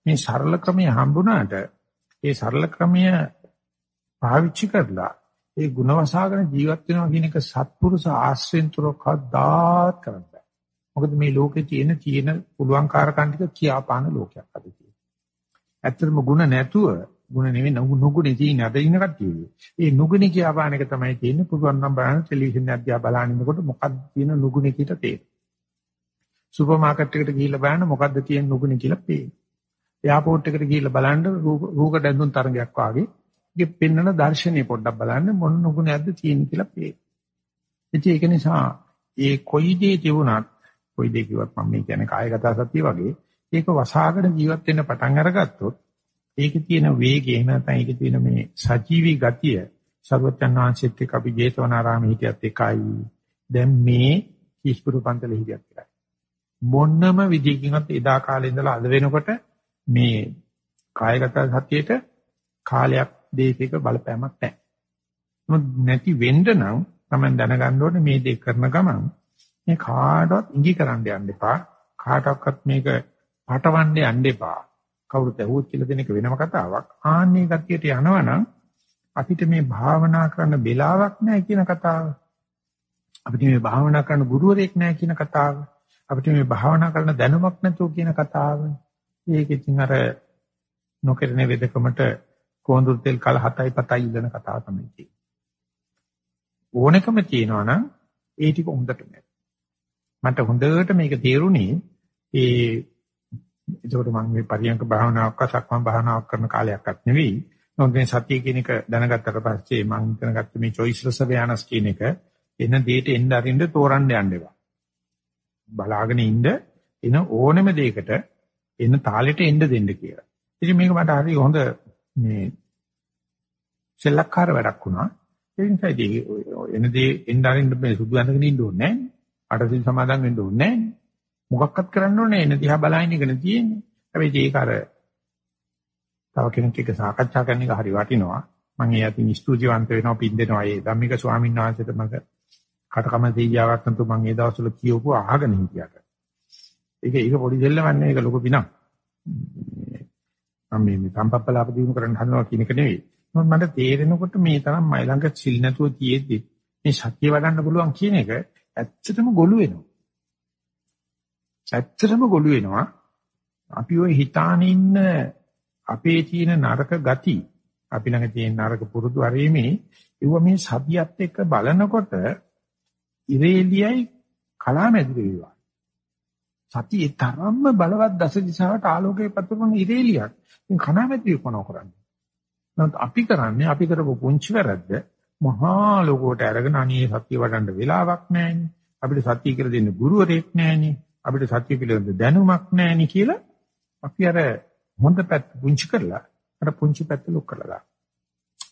S1: මේ සරල ක්‍රමය හම්බුණාට ඒ සරල ක්‍රමය පාවිච්චි කරලා ඒ ಗುಣ වසාගෙන ජීවත් වෙනවා කියන එක සත්පුරුෂ ආශ්‍රයෙන් තුරව කද්දාත් කරන්න බෑ. මොකද මේ ලෝකේ තියෙන තියෙන පුළුවන් කාරකම් ටික කියාපාන ලෝකයක් අද තියෙන්නේ. ඇත්තටම ಗುಣ නැතුව ಗುಣ නෙවෙයි නුගුණේ තියෙන අද ඉන්න කට්ටිය. ඒ නුගුණේ කියපාන එක තමයි තියෙන්නේ පුළුවන් නම් බලන්න ටෙලිවිෂන් එක දිහා බලන ඉන්නකොට මොකක්ද තියෙන නුගුණේ කියලා තේරෙන්නේ. සුපර් මාකට් එකට ගිහිල්ලා බලන්න මොකද්ද තියෙන නුගුණේ කියලා පේන්නේ. එයාපෝට් එකට ගිහිල්ලා බලන්න රූක දැඳුම් තරඟයක් වාගේ ඉතින් පෙන්වන දර්ශනය පොඩ්ඩක් බලන්න මොන නුගුණයක්ද තියෙන්නේ කියලා පේන්නේ. ඉතින් ඒක නිසා ඒ කොයි දේ තිබුණත් කොයි දේ කිව්වත් මම මේ කියන්නේ කායගත සතිය වගේ ඒක වසාගෙන ජීවත් වෙන්න පටන් අරගත්තොත් ඒකේ තියෙන වේගය එහෙම නැත්නම් ඒකේ තියෙන මේ සජීවී ගතිය සර්වචන් වහන්සේත් එක්ක අපි ජේතවනාරාමයේ හිටියත් එකයි දැන් මේ කිස්පුරු පන්තලේ හිටියත් එකයි මොන්නම විදිහකින්වත් එදා කාලේ ඉඳලා අද වෙනකොට මේ කායගත සතියේට කාලයක් දේශයක බලපෑමක් නැහැ. නැති වෙන්න නම් තමයි දැනගන්න ඕනේ මේ දේ කරන ගමන් මේ කාටවත් ඉඟි කරන්න යන්න එපා. කාටවත් මේක පටවන්න යන්න එපා. කවුරුත් ඇහුවොත් කියලා දෙන එක වෙනම කතාවක්. ආන්නේ ගතියට යනවනම් අපිට මේ භාවනා කරන්න වෙලාවක් නැහැ කියන කතාව. අපිට මේ භාවනා කරන්න ගුරුවරයෙක් නැහැ කියන කතාව. අපිට මේ භාවනා කරන්න දැනුමක් නැතුව කියන කතාව. ඒක ඉතින් අර නොකරන වෙදකමට කොඳුල් තෙල් කල 7යි 7යි ඉඳන කතාව තමයි තියෙන්නේ. ඕනකම තියෙනවා නම් ඒ ටික හොඳට මට හොඳට මේක තේරුණේ ඒ එතකොට මම මේ පරියන්ක භාවනාවක් සක්මන් භාවනාවක් කරන කාලයක්වත් නෙවෙයි. නමුත් මේ සතිය කියන එක දැනගත්තට පස්සේ මම ඉගෙන ගත්ත මේ choiceless awareness කියන එක එන දෙයට එන්න අරින්න තෝරන්න යන්න එපා. බලාගෙන ඉන්න එන ඕනෙම දෙයකට එන තාලෙට එන්න දෙන්න කියලා. ඉතින් මේක මට හරි හොඳ මේ සෙල්ලක්කාර වැඩක් වුණා. ඒ නිසා ඉතින් එන දේ එන්න අරින්න මේ සුදු අඳගෙන ඉන්න ඕනේ නැහැ. අටසිල් සමාදන් වෙන්න ඕනේ නැහැ. මොකක්වත් කරන්න ඕනේ එන දිහා බලහින් ඉගෙන තියෙන්නේ. හැබැයි ඒක අර තව කෙනෙක් එක්ක සාකච්ඡා කරන එක හරි වටිනවා. මම ඒ අතින් ස්තුතිවන්ත වෙනවා පින් දෙනවා. ඒ ධම්මික ස්වාමීන් වහන්සේට මම කටකම දෙයියාවක් නතු මම ඒ දවස්වල කියවපු අහගෙන හිටියට. ඒක ඒක පොඩි දෙල්ලවන්නේ ඒක ලොකු පිනක්. මම මේ සම්පප්පලාප දිනු කරන්න හදනවා කියන එක නෙවෙයි. මොකද මට තේරෙනකොට මේ තරම් මයි ළඟ සිල් නැතුව තියෙද්දි මේ සත්‍ය වඩන්න පුළුවන් කියන එක ඇත්තටම ගොළු වෙනවා. ඇත්තටම ගොළු වෙනවා. අපි ওই හිතාන ඉන්න අපේ තියෙන නරක ගති අපි ළඟ තියෙන නරක පුරුදු අරීමේ ඒව මේ සතියත් එක්ක බලනකොට ඉරේලියයි කලාමැදිරි වේවා. සතියේ තරම්ම බලවත් දස දිශාවට ආලෝකයේ පතුරන ඉරේලියක්. ඉතින් කලාමැදිරි කොනෝ කරන්නේ. නමුත් අපි කරන්නේ අපි කරපු පුංචි වැරද්ද මහා ලෝකෝට අරගෙන අනේ සතිය වඩන්න වෙලාවක් නැහැනේ. අපිට සතිය කියලා දෙන්න ගුරුවරයෙක් නැහැනේ. අපිට සතිය පිළිබඳ දැනුමක් නැහැනේ කියලා අපි අර හොඳ පැත්ත පුංචි කරලා අර පුංචි පැත්ත ලොක් කරලා දානවා.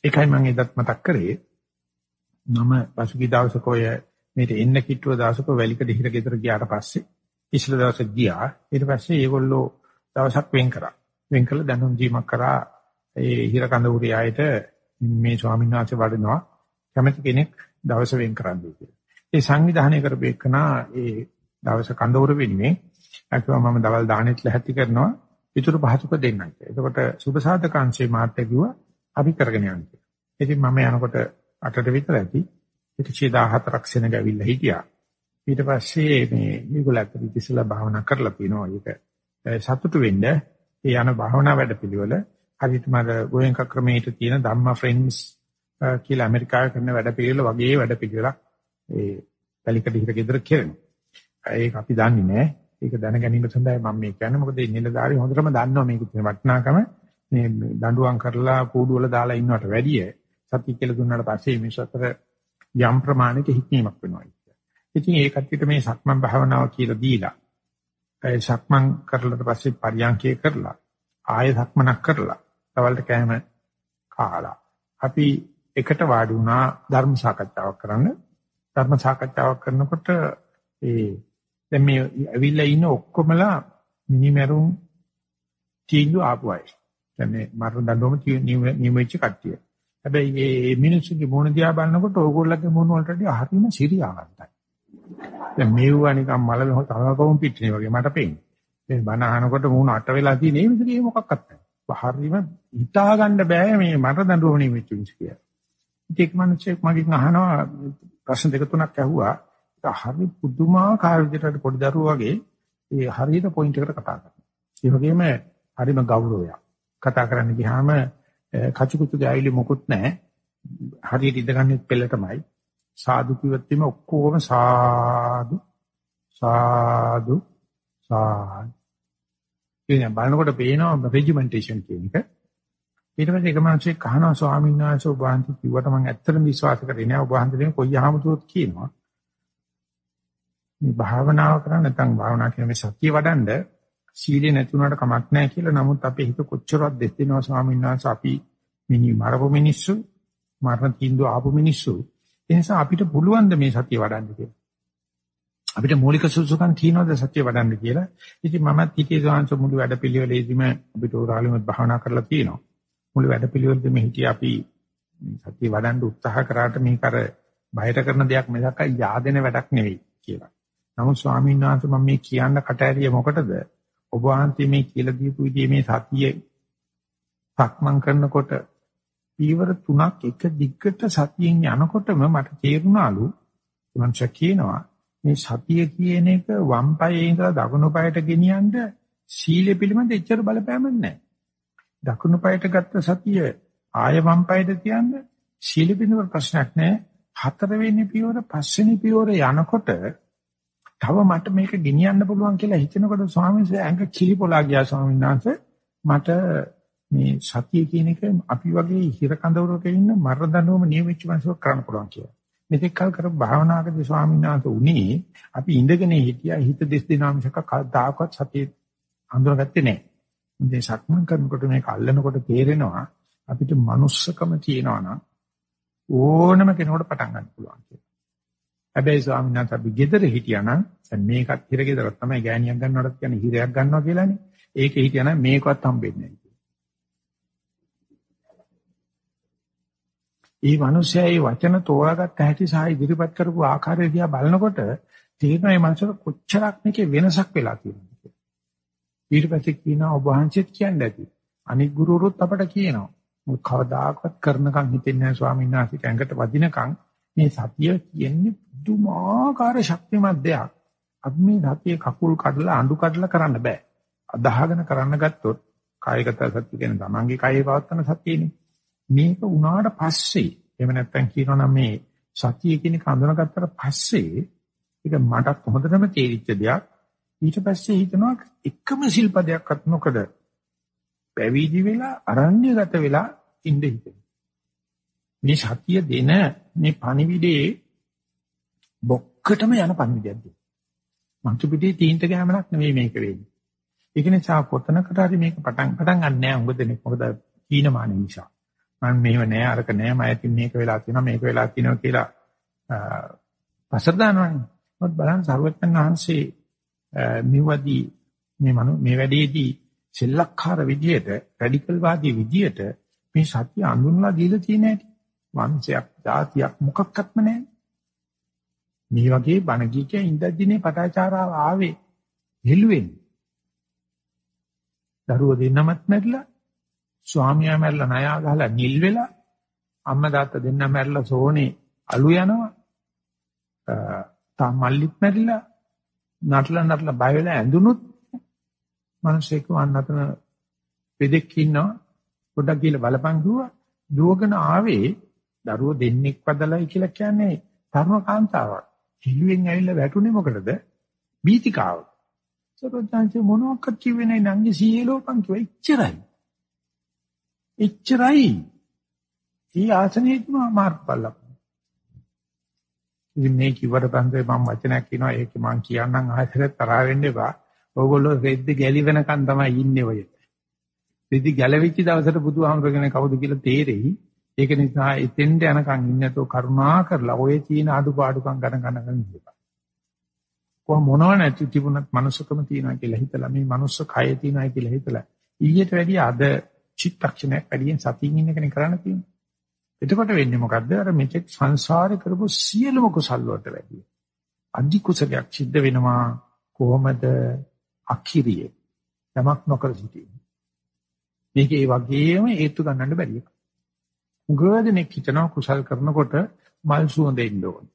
S1: ඒකයි මම එදත් මතක් කරේ. මම පසුගිය දවසක ඔය මේට එන්න කිට්ටුව දවසක වැලිකඩ හිර ගෙදර ගියාට පස්සේ ඉස්සල දවසේ ගියා. ඊට පස්සේ ඒගොල්ලෝ දවසක් වෙන් කරා. වෙන් කළ දැනුම් දීමක් කරා ඒ හිර කඳවුරේ ආයත මේ ස්වාමීන් වහන්සේ වඩිනවා කැමති කෙනෙක් දවස වෙන් කරන්නයි කියලා. ඒ සංවිධානය කරපේකනා ඒ දවස කඳවුර වෙනුවෙන් අකිවා මම දවල් දානෙත් ලැහැත්ති කරනවා ඊටු පහසුක දෙන්නයි කියලා. එතකොට සුභසාධකාංශේ මාත්‍ය කිව්වා අපි කරගෙන යන්න කියලා. ඉතින් මම යනකොට අටට විතර ඇති. ඊට 14ක් සෙනග ඇවිල්ලා හිටියා. ඊට පස්සේ මේ මේගොල්ලෝ ඉතිසලා භාවනා කරලා තිනවා. ඒක සතුටු වෙන්න ඒ යන භාවනා වැඩපිළිවෙල හරියට මම ගෝයන්ක ක්‍රමයට තියෙන ධම්මා ෆ්‍රෙන්ඩ්ස් කියලා ඇමරිකාවේ කරන වැඩපිළිවෙල වගේ වැඩපිළිවෙලක් ඒ පැලිකඩ හිර ගෙදර කරනවා. ඒක අපි දන්නේ නැහැ. ඒක දැන ගැනීම සඳහා මම මේ කියන්නේ මොකද මේ නිලධාරි හොඳටම දන්නවා මේකේ තියෙන වටිනාකම මේ දඬුවම් කරලා කූඩු වල දාලා ඉන්නවට වැඩිය සත්‍ය කියලා දුන්නාට පස්සේ මේ සතර යම් ප්‍රමාණයක හික්මීමක් වෙනවා කියන්නේ. ඉතින් ඒ කට්ටියට මේ සක්මන් භාවනාව කියලා දීලා ඒ සක්මන් කරලාට පස්සේ පරියන්කේ කරලා ආය සක්මනක් කරලා තවලට කැම කාලා අපි එකට වාඩි වුණා ධර්ම සාකච්ඡාවක් කරන්න ධර්ම සාකච්ඡාවක් කරනකොට ඒ දැන් මේ ඇවිල්ලා ඉන්න ඔක්කොමලා මිනිමරුන් තීන්දුව ආපු අය. දැන් මේ මරණ දඬුවම නියමෙච්ච කට්ටිය. හැබැයි මේ මිනිස්සුගේ මොන දිහා බලනකොට ඕගොල්ලන්ගේ මොන වලට වඩා හරිම සිරියාවන්තයි. දැන් මේවා නිකන් මල තලකවුම් පිටිනේ වගේ මට පේන්නේ. මේ බණ අහනකොට මූණ අට වෙලා තියෙන ඒ විදිහේ මොකක්වත් නැහැ. හරිම හිතා ගන්න බෑ මේ මට දඬුවම නියමෙච්ච මිනිස්සු කියලා. ඉතින් එක් මිනිහෙක් මගෙන් අහනවා ප්‍රශ්න දෙක තුනක් ඇහුවා. හරි පුදුමාකාර විදිහට පොඩි දරුවෝ වගේ ඒ හරියට පොයින්ට් එකට කතා කරනවා. ඒ වගේම හරිම ගෞරවයක්. කතා කරන්න ගියාම කචුකුචු ගෑවිලි මොකුත් නැහැ. හරියට ඉඳගන්නේ පෙළටමයි. සාදු කිව්වත් එimhe ඔක්කොම සාදු සාදු සාදු. ඉතින් බලනකොට පේනවා රෙජිමෙන්ටේෂන් කියන එක. ඊට පස්සේ එක මිනිහෙක් කහනවා ස්වාමීන් වහන්සේ ඔබ වහන්සේ කිව්වට මම ඇත්තටම විශ්වාස කරේ නෑ ඔබ වහන්සේ කොයි ආමතුරුත් කියනවා. මේ භාවනාව කරා නැත්නම් භාවනා කියන මේ සතිය වඩන්ඩ සීලේ නැති වුණාට කමක් නැහැ කියලා. නමුත් අපේ හිත කොච්චරවත් දෙස් දෙනවා ස්වාමීන් වහන්සේ අපි මිනි මරපු මිනිස්සු මරණ තීන්දුව ආපු මිනිස්සු. ඒ නිසා අපිට පුළුවන් ද මේ සතිය වඩන්න කියලා. අපිට මූලික සුසුකම් තියනවාද සතිය වඩන්න කියලා. ඉතින් මමත් හිතේ සාංශ මුළු වැඩපිළිවෙලේදීම අපිට උරාලිමත් භාවනා කරලා තියෙනවා. මුළු වැඩපිළිවෙලෙදිම හිටිය අපි සතිය වඩන්න උත්සාහ කරාට මේක අර බයට කරන දෙයක් මිසක් yaadෙන වැඩක් නෙවෙයි කියලා. නමුත් ස්වාමීන් වහන්සේ මම මේ කියන්න කට ඇරිය මොකටද? ඔබ වහන්සේ මේ කියලා දීපු විදිහේ මේ සතිය සක්මන් කරනකොට පීවර තුනක් එක දිග්ගට සතියෙන් යනකොටම මට තේරුණාලු මං කියනවා මේ සතිය කියන එක වම් පායේ ඉඳලා දකුණු පායට ගෙනියන්න සීලය පිළිබඳ එච්චර බලපෑමක් නැහැ. දකුණු පායට ගත්ත සතිය ආය වම් පායට තියන්න සීල පිළිබඳ ප්‍රශ්නයක් නැහැ. හතරවෙනි පියවර පස්වෙනි පියවර යනකොට තව මට මේක ගෙනියන්න පුළුවන් කියලා හිතනකොට ස්වාමීන් වහන්සේ ඇඟ කිලිපොලා ගියා ස්වාමීන් වහන්සේ මට මේ සතිය කියන එක අපි වගේ හිර කඳවුරක ඉන්න මරණ දඬුවම නියමිච්ච මිනිස්සුක් කරන්න පුළුවන් කියලා. මෙතෙක් කල් කරපු භාවනාවකදී ස්වාමීන් වහන්සේ උනේ අපි ඉඳගෙන හිටියා හිත දෙස් දිනා මිසක කවදාකවත් සතිය අඳුරගත්තේ නැහැ. ඉතින් සක්මන් කරනකොට මේක අල්ලනකොට තේරෙනවා අපිට manussකම තියෙනවා නම් ඕනම කෙනෙකුට පටන් ගන්න පුළුවන් කියලා. හැබැයි ස්වාමීන් වහන්සේ අපි ගෙදර හිටියා නම් දැන් මේකත් හිර ගෙදර තමයි ගෑණියක් ගන්නවටත් කියන්නේ හිරයක් ගන්නවා කියලානේ. ඒකේ හිටියා නම් මේකවත් හම්බෙන්නේ නැහැ. ඒ මිනිස්සයා මේ වචන තෝරාගත්ත හැටි සහ ඉදිරිපත් කරපු ආකාරය දිහා බලනකොට තේරෙනවා මේ මනුස්සර කොච්චරක් මේකේ වෙනසක් වෙලා තියෙනවද කියලා. ඊට පස්සේ කියනවා ඔබ වහන්සේත් කියන්නේ ඇති. අනික් ගුරුවරුත් අපට කියනවා. මොකද කවදාකවත් කරනකම් හිතෙන්නේ නැහැ ස්වාමීන් වහන්සේ කැඟට වදිනකම් මේ සතිය කියන්නේ පුදුමාකාර ශක්තිමත් දෙයක්. අපි මේ සතිය කකුල් කඩලා අඬු කඩලා කරන්න බෑ. අදහගෙන කරන්න ගත්තොත් කායගත සතිය කියන්නේ තමන්ගේ කයේ පවත්තන සතියනේ. මේක උනාට පස්සේ එහෙම නැත්නම් කියනවනම් මේ සතිය කියන එක හඳුනාගත්තට පස්සේ ඒක මට හොඳටම තේරිච්ච දෙයක් ඊට පස්සේ හිතනවා එකම ශිල්පදයක්වත් නොකද පැවිදි වෙලා අරණ්‍යගත වෙලා ඉඳ හිතෙන මේ සතිය දෙන මේ පණිවිඩේ බොක්කටම යන පණිවිඩයක්ද මන්තු පිටේ තීන්ත ගෑමක් නෙවෙයි මේක වෙන්නේ ඒක නිසා කොතනකට හරි මේක පටන් පටන් ගන්න නෑ උඟ දෙනෙක් මොකද කීනමාන නිසා මම මේව නෑ අරක නෑ මම ඇතින් මේක වෙලා තියෙනවා මේක වෙලා තියෙනවා කියලා පසර දානවනේ. මොකද බලන්න සරුවත්යන් වහන්සේ මෙවදී මේ මනු මේ වැඩේදී සෙල්ලක්කාර විදියට රැඩිකල් වාදී විදියට මේ සත්‍ය අඳුන්ලා දීලා තියෙන හැටි. වංශයක්, ජාතියක් මොකක්වත්ම නැහැ. මේ වගේ බණ කීකේ ඉඳද්දිනේ පටාචාරාව ආවේ හෙළුවෙන්නේ. දරුවෝ දෙන්නමත් මැරිලා ස්වාමියා මැරලා ණයා ගහලා නිල් වෙලා අම්මා තාත්තා දෙන්නා මැරලා සෝනේ අලු යනවා. තා මල්ලිත් මැරිලා නටලා නටලා බය වෙලා ඇඳුනුත් මිනිස්සෙක් වන් අතන පෙදෙක් ඉන්නවා. පොඩ්ඩක් කියලා බලපන් දුවා දුවගෙන ආවේ දරුවෝ දෙන්නෙක් පදලයි කියලා කියන්නේ තරුණ කාන්තාවක් හිලුවෙන් ඇවිල්ලා වැටුනේ මොකටද බීතිකාව සරෝජාන්සේ මොනවාක්වත් කිව්වේ නැහැ නංගි සීලෝපන් කිව්වා ඉච්චරයි එච්චරයි. ඊ ආසනයේදීම මාර්ගඵල ඉතින් මේ කිව්වට පස්සේ මම වචනයක් කියනවා ඒක මම කියන්නම් ආයෙත් තරහ වෙන්න එපා. ඕගොල්ලෝ රෙද්ද ගැලිවෙනකන් තමයි ඉන්නේ ඔය. රෙදි ගැලවිච්ච දවසට බුදුහාමුදුරගෙන කවුද කියලා තේරෙයි. ඒක නිසා එතෙන්ට යනකන් ඉන්නතෝ කරුණා කරලා ඔය තියෙන අඩුපාඩුකම් ගණන් ගන්න ඉන්නවා. කොහොම මොනව නැති තිබුණත් manussකම තියනවා කියලා හිතලා මේ manuss කය තියනවා කියලා හිතලා ඊට වැඩිය අද චිත්තක්ෂණයක් වැඩියෙන් සතියින් ඉන්න කෙනෙක් කරන්න තියෙනවා. එතකොට වෙන්නේ මොකද්ද? අර මෙතෙක් සංසාරේ කරපු සියලුම කුසල් වලට වැඩිය. අධි කුසලයක් සිද්ධ වෙනවා කොහොමද? අකිරියේ. යමක් නොකර සිටීම. මේක ඒ වගේම හේතු ගන්නන්න බැරි එක. උගදෙනෙක් හිතනවා කුසල් කරනකොට මල් සුවඳ එන්න ඕනේ.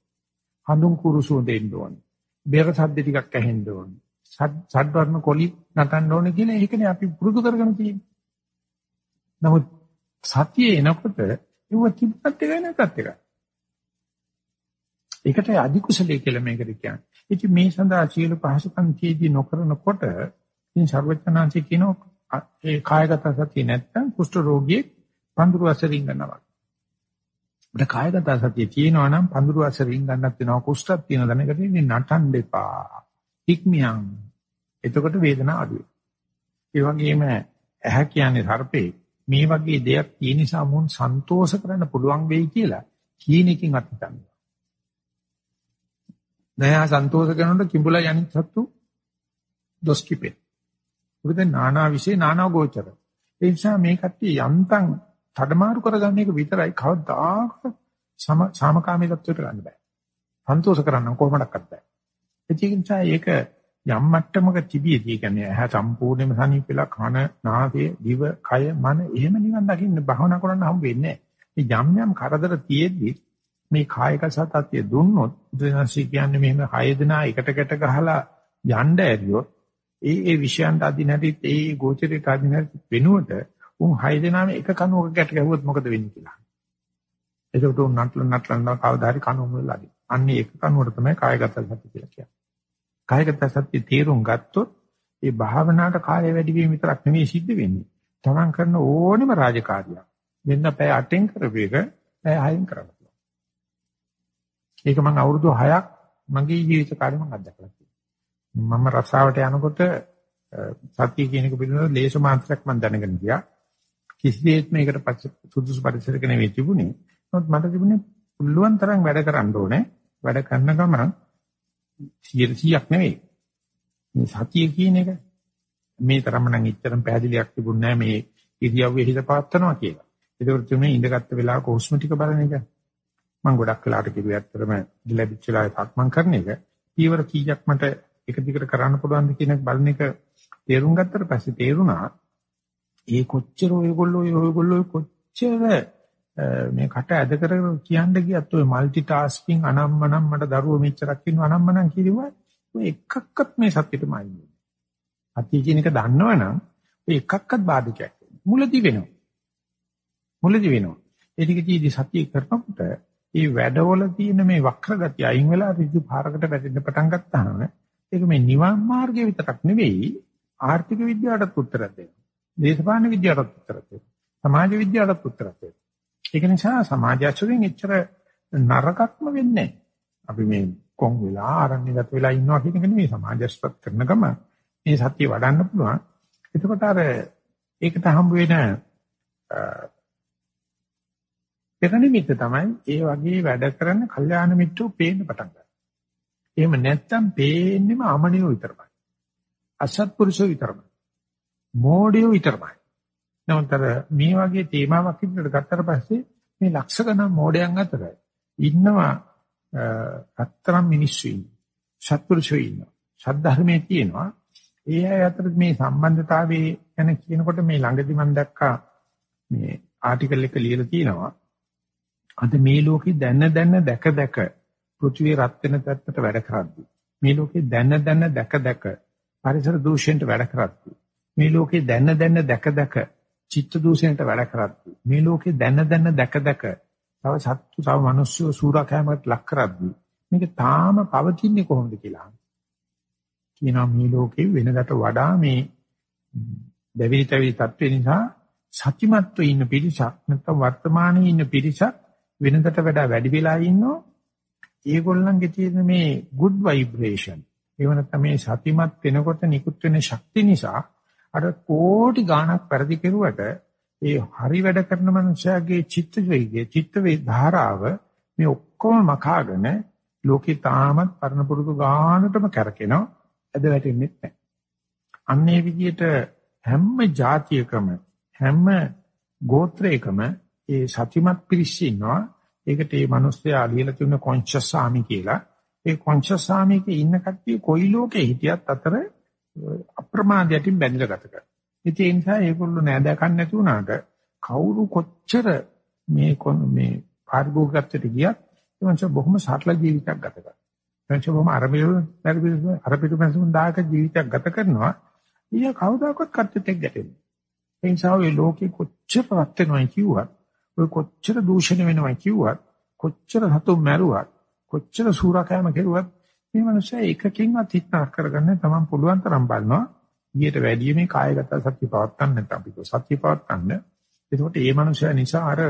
S1: හඳුන් කුරු සුවඳ එන්න ඕනේ. බෙර සද්ද ටිකක් ඇහෙන්න ඕනේ. සඩ් කොලි නටන්න ඕනේ කියලා ඒකනේ අපි පුරුදු කරගෙන තියෙන්නේ. නමුත් සතිය එනකොට ඒව තිබ්බත් එකයි නැත්ත් එකයි. ඒකට අධි කුසලයේ කියලා මේකට කියන්නේ. ඉතින් මේ සඳහා සියලු පහසුකම් කීදී නොකරනකොට ඉතින් ਸਰවඥාන්සේ කියනවා ඒ කායගත සතිය නැත්තම් කුෂ්ඨ රෝගියෙක් පඳුරු අසරින් ගන්නවා. අපිට කායගත සතිය තියෙනවා නම් පඳුරු අසරින් ගන්නත් වෙනවා කුෂ්ඨක් තියෙන දැනකට ඉන්නේ නටන්න එපා. ඉක්මියන්. එතකොට වේදනාව අඩු වෙනවා. ඒ වගේම ඇහැ කියන්නේ සර්පේ මේ වගේ දෙයක් තියෙන නිසා මොන් සන්තෝෂ කරන්න පුළුවන් වෙයි කියලා කීන එකකින් අත්හිටන්නේ. නෑ සන්තෝෂ කරනකොට කිඹුලා යනිත් සත්තු දොස් කිපේ. උඩ නානා විශේ නානා ගෝචර. ඒ නිසා මේ කට්ටිය යන්තම් තඩමාරු කරගන්න එක විතරයි කවදාකවත් සම සාමකාමී තත්වයට ගන්න බෑ. සන්තෝෂ කරන්න කොහොමඩක්වත් බෑ. ඒක නිසා ඒක යම් මට්ටමක තිබියදී කියන්නේ ඇහැ සම්පූර්ණයෙන්ම සනීප වෙලා කන නාසය දිව කය මන එහෙම නිවන් දකින්න භවනා කරන්න හම් වෙන්නේ නැහැ. යම් යම් කරදර තියෙද්දි මේ කායික සතත්ය දුන්නොත් බුදුසසුන කියන්නේ මෙහෙම හය දෙනා එකටකට ගහලා යන්න ඇරියොත් ඒ ඒ විෂයන්ට අදින හැටිත් ඒ ගෝචරයට අදින හැටිත් වෙනුවට උන් හය දෙනාම එක කණුවක ගැට ගැහුවොත් මොකද වෙන්නේ කියලා. ඒකට උන් නටල නටලන කවදා හරි කණුව මුලදී. අන්නේ එක කණුවට තමයි කායගත සත්‍ය කියලා කියන්නේ. කායගත සත්‍ය තේරුම් ගත්තොත් ඒ භාවනාවට කාලය වැඩි වීම විතරක් නෙමෙයි සිද්ධ වෙන්නේ. තමන් කරන ඕනෙම රාජකාරියක් මෙන්න පැය 8න් කරපු එක පැය 6න් කරන්න පුළුවන්. ඒක මම අවුරුදු 6ක් මගේ ජීවිත කාලේ මම අත්දැකලා තියෙනවා. මම රස්සාවට යනකොට සත්‍ය කියන එක පිළිබඳව ලේස මාත්‍රයක් මම දැනගෙන ගියා. කිසිදේත් මේකට සුදුසු පරිසරයක නෙවෙයි තිබුණේ. නමුත් මට තිබුණේ පුළුවන් තරම් වැඩ කරන්න ඕනේ. වැඩ කරන ගමන් 100ක් නෙවෙයි. මේ සතිය කියන එක මේ තරම නම් ඉතරම් පැහැදිලියක් තිබුණේ නැහැ මේ ඉරියව්වේ හිත පවත්නවා කියලා. ඒක තුනේ ඉඳගත්තු වෙලාවක හුස්ම ටික බලන එක. මම ගොඩක් වෙලාවට කිව්වේ ඇත්තටම ලැබිච්ච වෙලාවේ සක්මන් කරන එක. ඊවර කීයක් මට එක දිගට කරන්න පුළුවන්ද කියන එක බලන එක තේරුම් ගත්තට පස්සේ තේරුණා ඒ කොච්චර ඔයගොල්ලෝ ඔයගොල්ලෝ කොච්චර මේ කට ඇද කරගෙන කියන්න ගියත් ඔය মালටි ටාස්කින් අනම්මනම් මට දරුවෝ මෙච්චරක් ඉන්නවා අනම්මනම් කිව්වා ඔය එකක්වත් මේ සත්‍යෙටමයි ඉන්නේ. අති කියන එක දන්නවනම් ඔය එකක්වත් බාධකයක් මුලදි වෙනවා. මුලදි වෙනවා. ඒ ටිකදී සත්‍ය කරනකොට මේ වැඩවල තියෙන මේ වක්‍රගතිය අයින් වෙලා ඍජු පාරකට වැටෙන්න පටන් ගත්තාම ඒක මේ නිවන් මාර්ගය විතරක් නෙවෙයි ආර්ථික විද්‍යාවටත් උත්තරයක් දෙනවා. දේශපාලන විද්‍යාවටත් උත්තරයක් දෙනවා. සමාජ විද්‍යාවටත් උත්තරයක් දෙනවා. ඒක නිසා සමාජ අසුරෙන් එච්චර නරකක්ම වෙන්නේ අපි මේ කොන් වෙලා ආරණ්‍යගත වෙලා ඉන්නවා කියන එක නෙමෙයි සමාජස්පත් කරන ගම මේ සත්‍ය වඩන්න පුළුවන්. එතකොට අර ඒකට හම්බ වෙන පෙරනිමිත්ත තමයි ඒ වගේ වැඩ කරන කල්යාණ මිත්‍රෝ පේන්න පටන් ගන්නවා. එහෙම නැත්තම් පේන්නේම අමනියෝ විතරයි. අසත්පුරුෂෝ විතරයි. මෝඩයෝ විතරයි. නමුත්තර මේ වගේ තේමාවක් ඉදිරියට ගත්තට පස්සේ මේ ලක්ෂ ගණන් මෝඩයන් අතර ඉන්නවා අත්තරම් මිනිස්සු ඉන්නවා. සත්පුරුෂයෝ ඉන්නවා. සද්ධර්මයේ තියෙනවා. ඒ අය අතර මේ සම්බන්ධතාවයේ ගැන කියනකොට මේ ළඟදි මම දැක්කා මේ ආටිකල් එක ලියලා තියෙනවා. අද මේ ලෝකේ දැන දැන දැක දැක පෘථිවිය රත් වෙන තත්ත්වයට වැඩ කරද්දී මේ ලෝකේ දැන දැන දැක දැක පරිසර දූෂණයට වැඩ කරද්දී මේ ලෝකේ දැන දැන දැක දැක චිත්ත දූෂණයට වැඩ කරද්දී මේ ලෝකේ දැන දැන දැක දැක තව සත්තු තව මිනිස්සු සූරාකෑමකට ලක් කරද්දී මේක තාම පවතින්නේ කොහොමද කියලා කියනවා. මේ ලෝකේ වෙනකට වඩා මේ දෙවිලි තැවිලි තත්ත්වේ නිසා සත්‍යමත්ව ඉන්න පිරිසක් නැත්නම් වර්තමානයේ ඉන්න පිරිසක් වෙනකට වඩා වැඩි වෙලා ඉන්නෝ ඒගොල්ලන්ගේ තියෙන මේ good vibration ඒව නැත්නම් මේ සතිමත් වෙනකොට නිකුත් වෙන ශක්තිය නිසා අර කෝටි ගාණක් පරිදි කෙරුවට ඒ හරි වැඩ කරන මනුස්සයාගේ චිත්ත වේගය චිත්ත වේ ධාරාව මේ ඔක්කොම මකාගෙන ලෝකේ තාමත් පරණ පුරුදු ගානටම කරකිනවා ඇද වැටෙන්නේ නැහැ. අන්නේ විදිහට හැම જાතියකම හැම ගෝත්‍රයකම ඒ සතිමත් පිරිස ඉන්නවා. ඒකට මේ මිනිස්සයා ලියලා තියෙන කොන්ෂස් සාමි කියලා. ඒ කොන්ෂස් සාමිකේ ඉන්න කට්ටිය කොයි ලෝකේ හිටියත් අතර අප්‍රමාදයටින් බැඳලා ගත කරනවා. ඉතින් ඒ නිසා ඒගොල්ලෝ නෑදෑ කන්න නැති වුණාට කවුරු කොච්චර මේ මේ පාරිභෝගිකත්වයට ගියත් එවන්ස බොහොම සරල ජීවිතයක් ගත කරනවා. එවන්ස බොහොම අරබිලු අරබිලු මනසුන් දායක ජීවිතයක් ගත කරනවා. ඊය කවදාකවත් කර්තෘත්වයක් ගැටෙන්නේ. ඒ නිසා ඔය ලෝකේ කොච්චර රත් වෙනවයි කිව්වත් ඔය කොච්චර දූෂණය වෙනවයි කිව්වත් කොච්චර හතුම් මැරුවත් කොච්චර සූරකෑම කෙරුවත් මේ මනුස්සයා එකකින්වත් හිතනක් කරගන්න තමන් පුළුවන් තරම් බලනවා ඊට වැඩිය මේ කායගත සත්‍ය පවත්තන්න නැත්නම් අපි සත්‍ය පවත්තන්න එතකොට මේ මනුස්සයා නිසා අර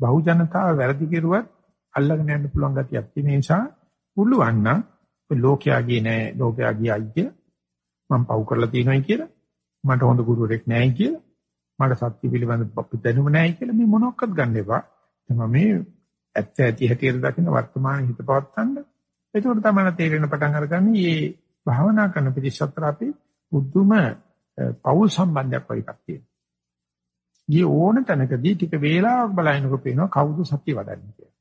S1: බහු ජනතාව වැරදි කෙරුවත් අල්ලගෙන යන්න පුළුවන් ගතියක් තියෙන නිසා පුළුවන් නම් ඔය ලෝකයාගේ නෑ ලෝකයා ගියයි කිය මම පව් කරලා තියෙනවයි කියලා මට හොඳ ගුරුවරෙක් නෑයි කියලා මට සත්‍ය පිළිබඳ දැනුම නැහැ කියලා මේ මොනක්වත් ගන්න එපා. තමයි මේ ඇත්ත ඇති හැටියට දකින්න වර්තමාන හිත පවත්තන්න. ඒකෝට තමයි තේරෙන පටන් අරගන්නේ මේ භාවනා කරන පිළිසතර අපි බුදුම පෞල් සම්බන්ධයක් වගේ එකක් තියෙනවා. ගිය ඕන තැනකදී ටික වේලාවක් බලනකොට පේනවා කවුද සත්‍ය වඩන්නේ කියලා.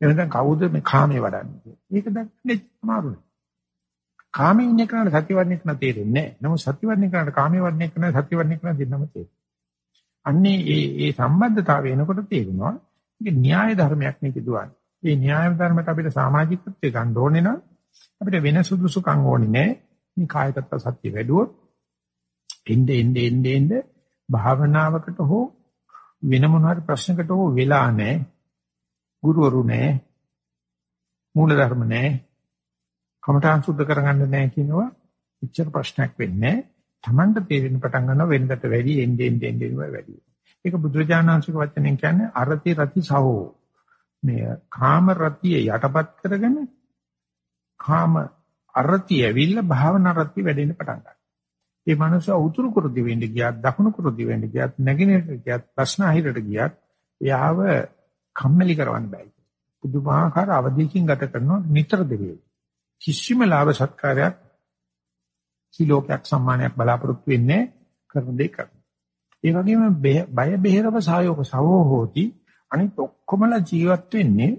S1: එහෙනම් කවුද මේ කාමයේ වඩන්නේ කියලා. ඒක දැක්කේ අමාරුයි. කාමයේ ඉන්න කෙනාට සත්‍ය වර්ණේ කරන තේරෙන්නේ නැහැ. නමුත් සත්‍ය වර්ණේ කරනට කාමයේ වර්ණේ කරන සත්‍ය වර්ණේ කරන දෙන්නම තේරෙනවා. අන්නේ ඒ ඒ සම්බන්ධතාවය එනකොට තේරෙනවා මේක න්‍යාය ධර්මයක් නේ කිදුවන්නේ. මේ න්‍යාය ධර්මයට අපිට සමාජිකත්වයේ ගන්න ඕනේ නම් අපිට වෙන සුදුසුකම් ඕනේ නැහැ. මේ කායගත සත්‍ය වැඩුවොත් එnde ende ende ende භාවනාවකට හෝ වෙන මොන හරි ප්‍රශ්නකට හෝ වෙලා නැහැ. ගුරුවරු නැහැ. මූල ධර්ම නැහැ. කමඨාන් සුද්ධ කරගන්න නැහැ කියනවා. ඉච්ඡර ප්‍රශ්නයක් වෙන්නේ නැහැ. Tamanට තේරෙන පටන් ගන්නවා වෙනදට වැඩි එන්නේ එන්නේ එන්නේ වැඩි. ඒක බුදුරජාණන්සේක වචනෙන් කියන්නේ අරති රති සහෝ. මේ කාම රතිය යටපත් කරගෙන කාම අරතිය ඇවිල්ලා භාවනා රතිය වැඩෙන්න පටන් ගන්නවා. ඒ මනුස්සයා උතුරු කුරුදි වෙන්න ගියත් දකුණු කුරුදි වෙන්න ගියත් නැගිනේට ගියත් ප්‍රශ්න අහිරට ගියත් එයාව කම්මැලි කරවන්න බෑ. පුදුමාකාර අවධියකින් ගත කරනවා නිතර දෙවියෝ. කිසිම ලාභ සත්කාරයක් සිලෝකයක් සම්මානයක් බලාපොරොත්තු වෙන්නේ කරන දෙයක් කරනවා. ඒ වගේම බය බෙහෙරව සහයෝග සවෝ හෝති අනිත් ඔක්කොමලා ජීවත් වෙන්නේ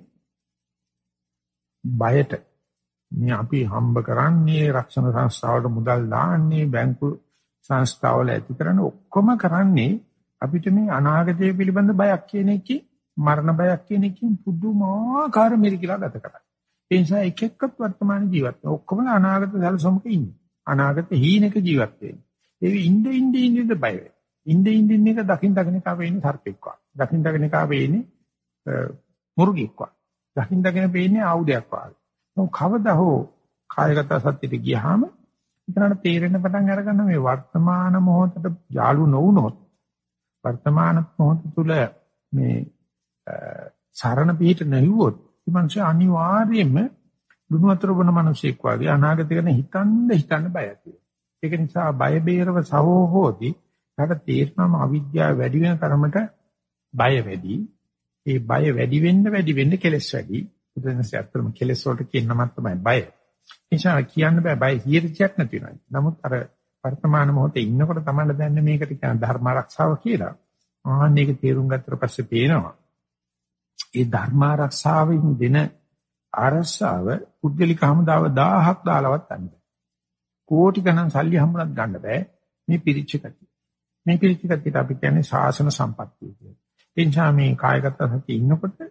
S1: බයට. මේ අපි හම්බ කරන්නේ රක්ෂණ සංස්ථාවලට මුදල් දාන්නේ බැංකු සංස්ථාවල ඇති කරන ඔක්කොම කරන්නේ අපිට මේ අනාගතය පිළිබඳ බයක් කියන එකේ මරණ බයක් කියන එකකින් පුදුමාකාර මිරිකිලා ගත කරා. ඒ නිසා එක එක්කත් වර්තමාන ජීවත් ඔක්කොම අනාගත සැලසුමක ඉන්නේ. අනාගත හීනක ජීවත් වෙන්නේ. ඒ ඉnde ඉnde ඉnde බය වෙයි. ඉnde ඉnde ඉන්න එක දකින් දකින් කා වෙන්නේ සර්පෙක් වගේ. දකින් දකින් කා වෙන්නේ මුර්ගෙක් වගේ. දකින් දකින් වෙන්නේ ආයුධයක් වගේ. මොක කවදා හෝ කායගත සත්‍යෙට ගියාම ඉතනට තේරෙන පටන් අරගන්න මේ වර්තමාන මොහොතට යාලු නොවුනොත් වර්තමාන මොහොත තුල මේ සරණ පිහිට නැහිවොත් ඉමංශ අනිවාර්යයෙන්ම දුනු වතුර බොන මිනිසෙක් වගේ අනාගතය ගැන හිතන්න හිතන්න බය ඒක නිසා බය බේරව සහෝ හෝති. ඊට තේරෙනම අවිද්‍යාව වැඩි වෙන තරමට බය වැඩි. ඒ බය වැඩි වෙන්න වැඩි වෙන්න කෙලස් වැඩි. බුදුන්සේ අත්‍තරම කෙලස් වලට කියන නමක් තමයි බය. නිසා කියන්න බෑ බය හිරියක් නැති වෙනවා. නමුත් අර වර්තමාන මොහොතේ ඉන්නකොට තමයි දැනන්නේ මේකට කියන ධර්ම ආරක්ෂාව කියලා. ආන්න ඒක තේරුම් ගත්තට පස්සේ පේනවා. ඒ ධර්ම ආරක්ෂාවෙන් දෙන ආරස්සාව පුද්ගලික හමුදාව 1000ක් දාලවත් ගන්න බෑ. කෝටි ගණන් සල්ලි හම්බුනත් ගන්න බෑ. මේ පිරිච්ච කතිය. මේ පිරිච්ච කතියට අපි කියන්නේ ශාසන සම්පත්තිය කියලා. ඒ නිසා මේ කායගත සතිය ඉන්නකොට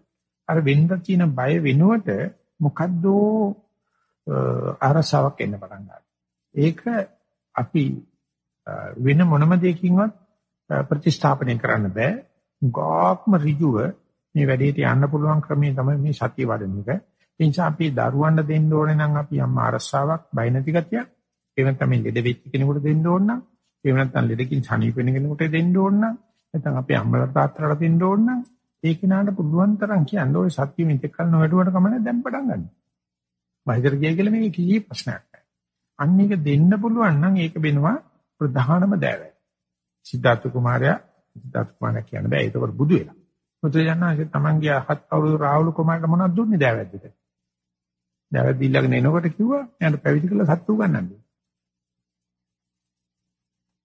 S1: අර වෙනද තියෙන බය වෙනුවට මොකද්ද ආරසාවක් එන්න පටන් ගන්නවා. ඒක අපි වෙන මොනම දෙයකින්වත් ප්‍රතිස්ථාපනය කරන්න බෑ. ගාක්ම ඍජුව මේ වැඩේට යන්න පුළුවන් ක්‍රමය තමයි මේ සතිය වඩන එක. ඒ නිසා අපි දරුවන්ට දෙන්න ඕනේ නම් අපි අම්ම ආරස්සාවක් බය නැති ගතියක්. ඒ වෙනත්නම් මේ ලෙඩ වෙච්ච කෙනෙකුට දෙන්න ඕන නම්, ඒ වෙනත්නම් ලෙඩකින් සනීප වෙන කෙනෙකුට දෙන්න ඕන නම්, නැත්නම් අපි අම්මලා තාත්තලාට දෙන්න ඕන නම්, ඒ කෙනාට පුළුවන් තරම් කියන්නේ ඔය සත්‍ය මෙතෙක් කල නොවැඩුවට කමන්නේ දැන් පටන් ගන්න. වෛද්‍යර කිය කියලා මේක කිසි ප්‍රශ්නයක් නැහැ. අන්න ඒක දෙන්න පුළුවන් නම් ඒක වෙනවා ප්‍රධානම දෑවැය. සිද්ධාර්ථ කුමාරයා සිද්ධාර්ථ කුමාරයා කියන්නේ බෑ ඒක බුදු වෙලා. මුද්‍රජනනාගේ තමන්ගේ අහත් අවුරුදු රාහුල කුමාරට මොනවද දුන්නේ දෑවැද්දට? දවස් දීලාගෙන එනකොට කිව්වා එයාට පැවිදි කරලා සත්තු උගන්නන්න.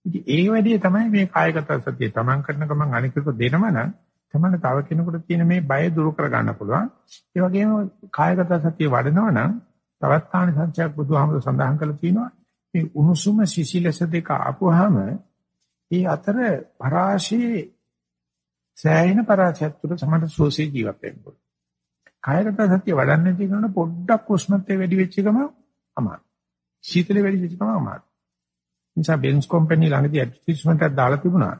S1: ඉතින් ඒ වැඩේ තමයි මේ කායගත සතිය තමන් කරන ගමන් අනිකට දෙනම නම් තමයි තව කෙනෙකුට තියෙන මේ බය දුරු කර ගන්න පුළුවන්. ඒ වගේම කායගත සතිය වඩනවා නම් තවත් තාන සංචයක් බුදුහාමුදුර සඳහන් කරලා තියෙනවා. මේ උණුසුම සිසිලස දෙක ආපුවාම ඒ අතර පරාශී සෑහෙන පරාශයත් තුළ සමහර සෝසේ ජීවත් වෙන්න පුළුවන්. කායගත සතිය වඩන්නේ නැති කෙනාට පොඩ්ඩක් උෂ්ණත්වය වැඩි වෙච්ච ගම අමාරු. සීතල වැඩි වෙච්ච ගම අමාරු. නිසා බෙන්ස් කම්පැනි ළඟදී ඇඩ්වර්ටයිස්මන්ට් එකක් දාලා තිබුණා.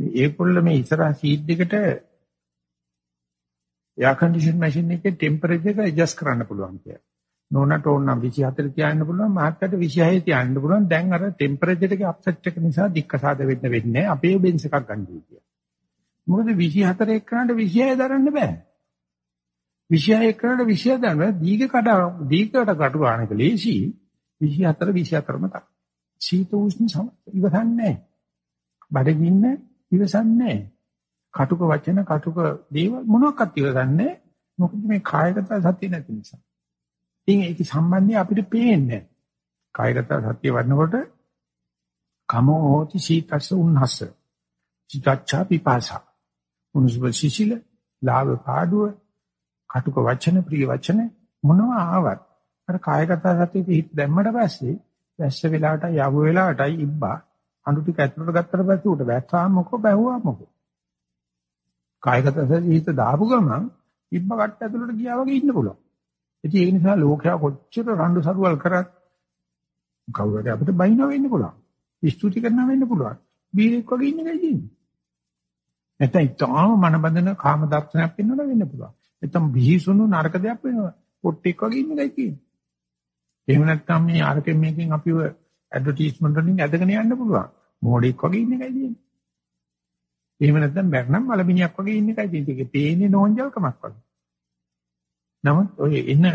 S1: මේ ඒකොල්ල මේ ඉස්සරහා සීට් එකට එයා කන්ඩිෂන් මැෂින් එකේ ටෙම්පරේචර් එක ඇඩ්ජස්ට් කරන්න පුළුවන් කියලා. නෝනට ඕන නම් 24 තියාන්න පුළුවන් මහත්තයට 26 තියාන්න පුළුවන්. දැන් අර ටෙම්පරේචර් එකේ අප්සෙට් එක නිසා දික්කසාද වෙන්න වෙන්නේ අපේ බෙන්ස් එකක් ගන්න කියලා. මොකද 24 එක්කනට 26 දරන්න බෑ. 26 කරලා 20 දන්න දීඝ කඩ දීඝකට කටු ගන්න එක ලේසි 24 24ම තමයි. සීත උෂ්ණ සම ඉවසන්නේ බඩගින්න ඉවසන්නේ කටුක වචන කටුක දේවල් මොනවාක්වත් ඉවසන්නේ මොකද මේ කායගත සතිය නැති නිසා. ඉතින් ඒක සම්බන්ධය අපිට පේන්නේ කායගත සතිය වඩනකොට කමෝ හෝති සීතස්ස උන්නස්ස. චිතච්ඡා පිපාසා. උනුසුබ සිසිල ලාභ පාඩුව කටුක වචන ප්‍රිය වචන මොනවා ආවත් අර කායගත සතියේ හිත දැම්මට පස්සේ වැස්ස වෙලාවට යව වෙලාවටයි ඉබ්බා අඳු ටික ඇතුළට ගත්තට පස්සේ උට වැස්සා මොකෝ බැහුවා මොකෝ. කායගත සතියේ හිත දාපු ගමන් ඉබ්බා කට්ට ඇතුළට ගියා වගේ ඉන්න පුළුවන්. ඉතින් ඒක නිසා ලෝකයා කොච්චර රණ්ඩු සරුවල් කරත් කවුරුහරි අපිට බයිනව වෙන්න පුළුවන්. ස්තුති කරනවා වෙන්න පුළුවන්. බීරෙක් වගේ ඉන්න එකයි තියෙන්නේ. නැත්නම් ඊටාම මනබඳන කාම දර්ශනයක් වෙන්නව වෙන්න පුළුවන්. නැත්නම් බිහිසුණු නරක දෙයක් වෙනවා. පොට්ටෙක් වගේ ඉන්න එකයි තියෙන්නේ. එහෙම නැත්නම් මේ අරකින් මේකෙන් අපිව ඇඩ්වර්ටයිස්මන්ට් වලින් ඇදගෙන යන්න පුළුවන්. මෝඩෙක් වගේ ඉන්න එකයි තියෙන්නේ. එහෙම නැත්නම් බැරනම් මලබිනියක් වගේ ඉන්න එකයි තියෙන්නේ. ඒකේ පේන්නේ නෝන්ජල්කමක් වගේ. නමුත් ඔය එන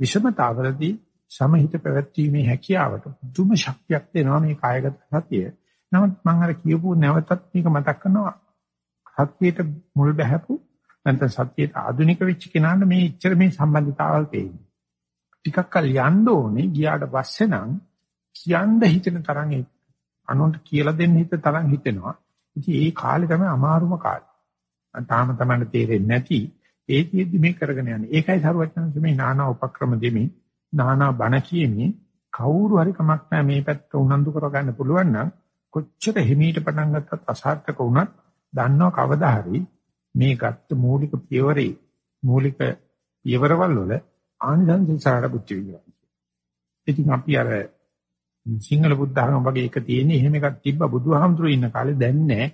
S1: විෂමතාවලදී සමහිත පැවැත්වීමේ හැකියාවට දුම ශක්තියක් දෙනවා මේ කායගත සතිය. නමුත් මම අර කියපු නැවතත් මේක මතක් කරනවා සත්‍යයට මුල් බැහැපු නැත්නම් සත්‍යයට ආධුනික වෙච්ච කෙනාට මේ ඉච්ඡර මේ සම්බන්ධතාවල් පේන්නේ. ටිකක් කල් යන්න ඕනේ ගියාට පස්සේ නම් කියන්න හිතෙන තරම් ඒ අනුන්ට කියලා දෙන්න හිත තරම් හිතෙනවා. ඉතින් ඒ කාලේ තමයි අමාරුම කාලේ. තාම තමයි තේරෙන්නේ නැති ඒ තියෙද්දි මේ කරගෙන යන්නේ. ඒකයි සරුවචනන්ස මේ নানা උපක්‍රම දෙමින් নানা බණ කියමින් කවුරු හරි කමක් නැහැ මේ පැත්ත උනන්දු කරගන්න පුළුවන් නම් කොච්චර හිමීට පටන් ගත්තත් අසාර්ථක වුණත් දන්නව කවදා හරි මේ ගත්ත මූලික පියවරේ මූලික පියවරවල වල ආනිසංසාර බුද්ධ විද්‍යාව. ඉතින් අපි අර සිංහල බුද්ධ ධර්ම වගේ එක තියෙන්නේ එහෙම එකක් තිබ්බ බුදුහාමුදුරු ඉන්න කාලේ දැන් නැහැ.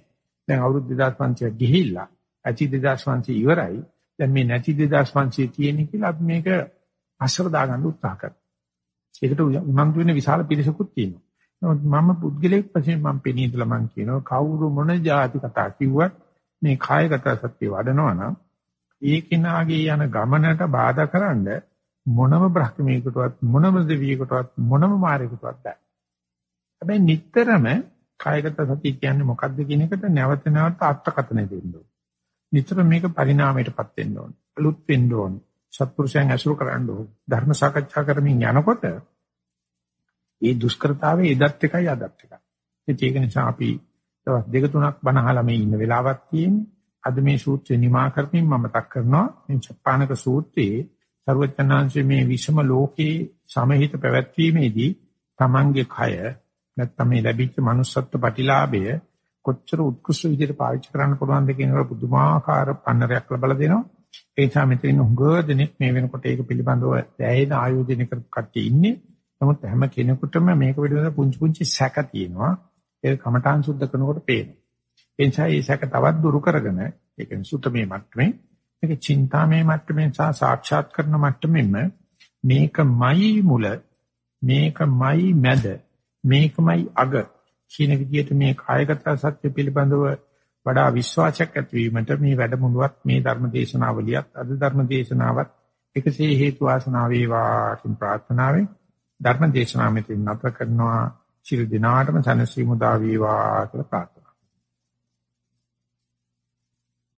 S1: දැන් අවුරුදු 2500 ගිහිල්ලා ඇති 2500 ඉවරයි. දැන් මේ නැති 2500 තියෙන කියලා අපි මේක අසර දාගන්න උත්සාහ කරනවා. ඒකට උනන්දු වෙන විශාල පිරිසකුත් තියෙනවා. නමුත් මම පුද්ගලික වශයෙන් මම පෙනී ඉඳලා මම කියනවා කවුරු මොන જાති කතා කිව්වත් මේ කායගත සත්‍ය වඩනවා නම් ඒ කෙනාගේ යන ගමනට බාධා කරන්න මොනම බ්‍රහ්මීකටවත් මොනම දෙවියකටවත් මොනම මාරයකටවත් බෑ. හැබැයි නිටතරම කායගත සතිය කියන්නේ මොකක්ද කියන එකට නැවත නැවත අර්ථකථනය දෙන්න ඕනේ. නිතර මේක පරිණාමයටපත් වෙන්න ඕනේ. අලුත් වෙන්න ඕනේ. සත්පුරුෂයන් ඇසුරු කරන්න ඕනේ. ධර්ම සාකච්ඡා කරමින් යනකොට ඒ දුෂ්කරතාවයේ එදත් එකයි අදත් එකයි. ඒක නිසා අපි දවස් දෙක තුනක් බණ අහලා මේ ඉන්න වෙලාවක් තියෙන්නේ. අද මේ සූත්‍රය නිමා කරමින් මම මතක් කරනවා මේ චප්පානක සූත්‍රයේ ਸਰවඥාන්සේ මේ විෂම ලෝකේ සමහිත පැවැත්වීමේදී තමන්ගේ කය නැත්නම් මේ ලැබිච්ච manussත්ව ප්‍රතිලාභය කොච්චර උත්කෘෂ්ඨ විදිහට පාවිච්චි කරන්න පුළුවන්ද කියන එක පුදුමාකාර පන්නරයක් ලබා දෙනවා. ඒ නිසා මෙතන හුඟ දෙනෙක් මේ වෙනකොට ඒක පිළිබඳව දැයෙන ආයෝජනය කරපු කට්ටිය ඉන්නේ. නමුත් හැම කෙනෙකුටම මේක පිළිබඳව පුංචි පුංචි සැක තියෙනවා. ඒක කමඨාන් සුද්ධ කරනකොට පේනවා. ඒ නිසා මේ සැක තවත් දුරු කරගෙන ඒ කියන්නේ සුතමේ මට්ටමේ මේක චින්තාමේ මට්ටමේ සහ සාක්ෂාත් කරන මට්ටමෙම මේකමයි මුල මේකමයි මැද මේකමයි අග කියන විදිහට මේ කායගත සත්‍ය පිළිබඳව වඩා විශ්වාසයක් ඇතිවීමට මේ වැඩමුළුවත් මේ ධර්ම දේශනාවලියත් අද ධර්ම දේශනාවත් එකසේ හේතු වාසනා වේවා කියන ප්‍රාර්ථනාවෙන් ධර්ම දේශනාව මෙතන නැවත කරනවා. ශිරු දිනාටම සනසීමු දා වේවා කියලා ප්‍රාර්ථනා